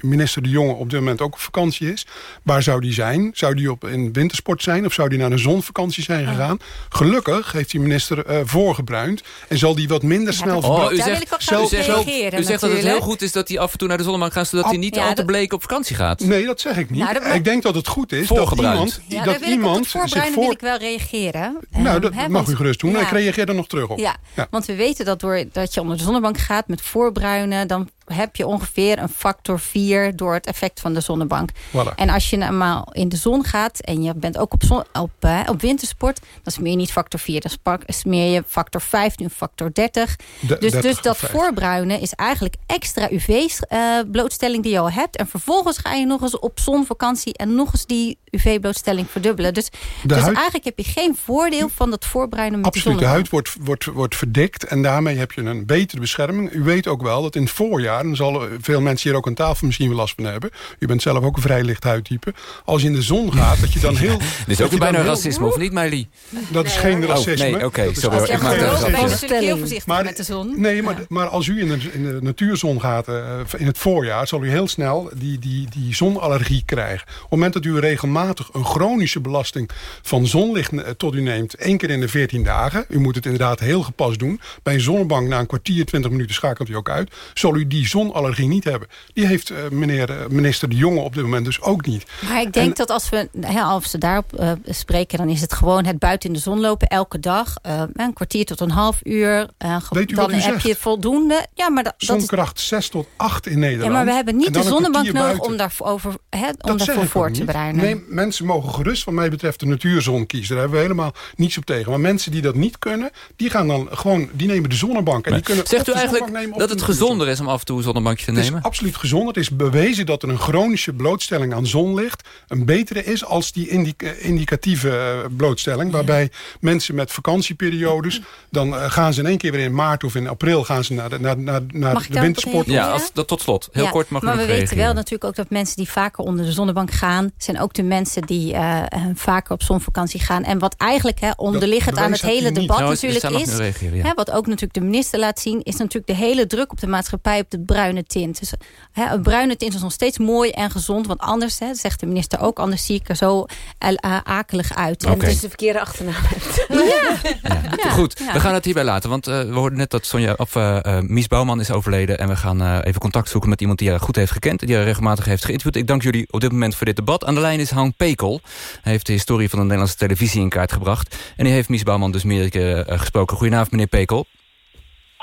minister De Jonge op dit moment ook op vakantie is. Waar zou die zijn? Zou die op in wintersport zijn? Of zou die naar een zonvakantie zijn gegaan? Gelukkig heeft die minister uh, voorgebruind. En zal die wat minder snel... Oh, u zegt, zelf, u zegt, u zegt dat het heel goed is dat hij af en toe naar de zonnebank gaat... zodat hij niet ja, al te bleek op vakantie gaat. Nee, dat zeg ik niet. Nou, dat, ik denk dat het goed is dat iemand... Ja, dat iemand zich voor... wil ik wel reageren. Nou, dat um, mag u gerust doen. Ja. Ik reageer er nog terug op. Ja, want we weten dat doordat je onder de zonnebank gaat met voorbruinen... dan heb je ongeveer een factor 4 door het effect van de zonnebank. Voilà. En als je normaal in de zon gaat en je bent ook op, zon, op, uh, op wintersport... dan smeer je niet factor 4, dan smeer je factor 5, nu factor 30. De, dus, 30 dus dat 5. voorbruinen is eigenlijk extra UV-blootstelling uh, die je al hebt. En vervolgens ga je nog eens op zonvakantie en nog eens die UV-blootstelling verdubbelen. Dus, dus huid... eigenlijk heb je geen voordeel van dat voorbruinen met Absoluut, de, de huid wordt, wordt, wordt verdekt en daarmee heb je een betere bescherming. U weet ook wel dat in het voorjaar jaar... en zal veel mensen hier ook aan tafel misschien wel last van hebben. U bent zelf ook een vrij licht huidtype. Als je in de zon gaat, dat je dan heel... Dit is ook bijna heel... racisme, of niet, Meili? Dat is geen racisme. Oh, nee, oké. Okay, sorry. Ik maak een heel voorzichtig maar, met de zon. Nee, maar, maar als u in de, in de natuurzon gaat uh, in het voorjaar... zal u heel snel die, die, die zonallergie krijgen. Op het moment dat u regelmatig een chronische belasting van zonlicht tot u neemt... één keer in de 14 dagen... u moet het inderdaad heel gepast doen... bij een zonnebank na een kwartier, 20 minuten schakelt u ook uit... zal u die zonallergie niet hebben. Die heeft uh, meneer, uh, minister De Jonge op dit moment dus ook niet. Maar ik denk en, dat als we, ja, als we daarop uh, spreken... dan is het gewoon het buiten in de zon lopen elke dag. een kwartier tot een half uur. Weet u dan wat u heb zegt? je voldoende. Ja, maar dat, Zonkracht 6 tot 8 in Nederland. Ja, maar we hebben niet de zonnebank nodig om daarvoor, over, he, om daarvoor voor te bereiden. Nee, mensen mogen gerust wat mij betreft de natuurzon kiezen. Daar hebben we helemaal niets op tegen. Maar mensen die dat niet kunnen, die gaan dan gewoon... die nemen de zonnebank. En die kunnen Zegt u eigenlijk dat het gezonder is om af en toe een zonnebankje te nemen? Het is absoluut gezond. Het is bewezen dat er een chronische blootstelling aan zonlicht... een betere is als die indica indicatieve blootstelling. Waarbij mensen met vakantieperiodes... dan uh, gaan ze in één keer weer in maart of in april... gaan ze naar de, naar, naar, naar de wintersport. Ja, als, dat, tot slot. Heel ja, kort mag Maar we reageren. weten wel natuurlijk ook dat mensen die vaker onder de zonnebank gaan... zijn ook de mensen die uh, vaker op zonvakantie gaan. En wat eigenlijk hè, onderliggend aan het hele debat nou, natuurlijk is... Reageren, ja. hè, wat ook natuurlijk de minister laat zien... is natuurlijk de hele druk op de maatschappij op de bruine tint. Dus hè, een bruine tint is nog steeds mooi en gezond. Want anders, hè, zegt de minister ook, anders zie ik er zo uh, akelig uit. En okay. dus de verkeerde achternaam hebt. Ja. Ja. ja. Goed, we gaan het hierbij laten. Want uh, we hoorden net dat Sonja, of, uh, uh, Mies Bouwman is overleden. En we gaan uh, even contact zoeken met iemand die haar goed heeft gekend. Die haar regelmatig heeft geïnterviewd. Ik dank jullie op dit moment voor dit debat. Aan de lijn is Han Pekel. Hij heeft de historie van de Nederlandse televisie in kaart gebracht. En hij heeft Mies Bouwman dus meerdere keer gesproken. Goedenavond, meneer Pekel.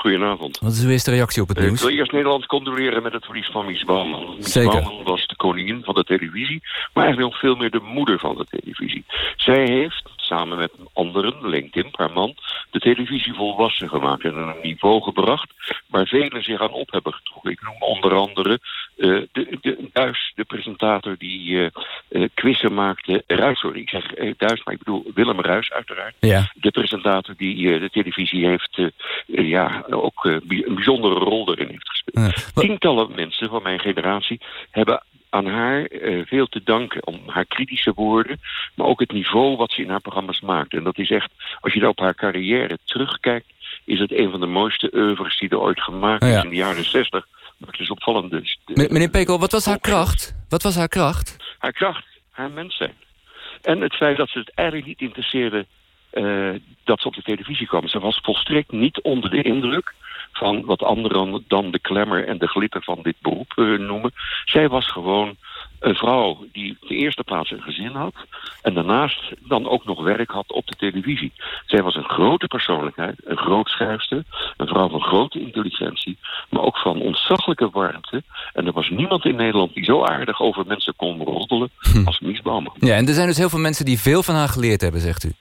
Goedenavond. Wat is uw eerste reactie op het nieuws? Ik wil eerst Nederland condoleren met het verlies van Mies Bouwman. Mies Zeker. Bouwman was de koningin van de televisie, maar eigenlijk nog veel meer de moeder van de televisie. Zij heeft, samen met anderen, Leen Timp, haar man, de televisie volwassen gemaakt en aan een niveau gebracht waar velen zich aan op hebben getrokken. Ik noem onder andere uh, de, de Duis, de presentator die uh, uh, quizzen maakte. Ruis, sorry, ik zeg Duis, maar ik bedoel Willem Ruis uiteraard. Ja. De presentator die de televisie heeft, ja, ook een bijzondere rol erin heeft gespeeld. Ja. Tientallen mensen van mijn generatie hebben aan haar veel te danken om haar kritische woorden, maar ook het niveau wat ze in haar programma's maakt. En dat is echt, als je daar op haar carrière terugkijkt, is het een van de mooiste oeuvres die er ooit gemaakt Oh ja. is in de jaren 60. Maar het is opvallend dus. Meneer Pekel, wat was haar kracht? Wat was haar kracht? haar kracht, haar mens zijn. En het feit dat ze het eigenlijk niet interesseerde eh, dat ze op de televisie kwam. Ze was volstrekt niet onder de indruk van wat anderen dan de klemmer en de glitter van dit beroep eh, noemen. Zij was gewoon een vrouw die op de eerste plaats een gezin had... en daarnaast dan ook nog werk had op de televisie. Zij was een grote persoonlijkheid, een groot schrijfster... een vrouw van grote intelligentie, maar ook van ontzaglijke warmte. En er was niemand in Nederland die zo aardig over mensen kon roddelen als Mies Bouwman. Ja, en er zijn dus heel veel mensen die veel van haar geleerd hebben, zegt u.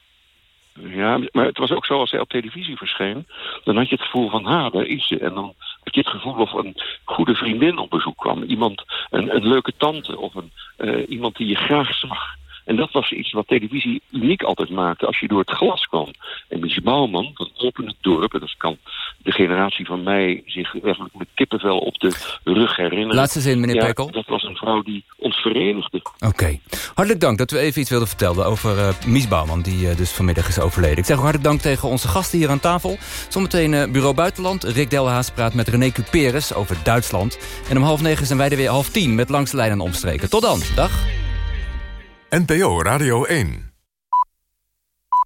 Ja, maar het was ook zo als zij op televisie verscheen... dan had je het gevoel van, ha, daar is ze. En dan had je het gevoel of een goede vriendin op bezoek kwam. Iemand, een, een leuke tante of een, eh, iemand die je graag zag. En dat was iets wat televisie uniek altijd maakte als je door het glas kwam. En Mies Bouwman, dat opende dorp... en dat kan de generatie van mij zich eigenlijk met kippenvel op de rug herinneren. Laatste zin, meneer Ja, Pekel. Dat was een vrouw die ons verenigde. Oké. Hartelijk dank dat u even iets wilde vertellen over eh Mies Bouwman... die eh, dus vanmiddag is overleden. Ik zeg ook hartelijk dank tegen onze gasten hier aan tafel. Zometeen eh, Bureau Buitenland. Rick Delhaas praat met René Cuperes over Duitsland. En om half negen zijn wij er weer half tien met Langs de Lijn en Omstreken. Tot dan. Dag. NPO Radio 1.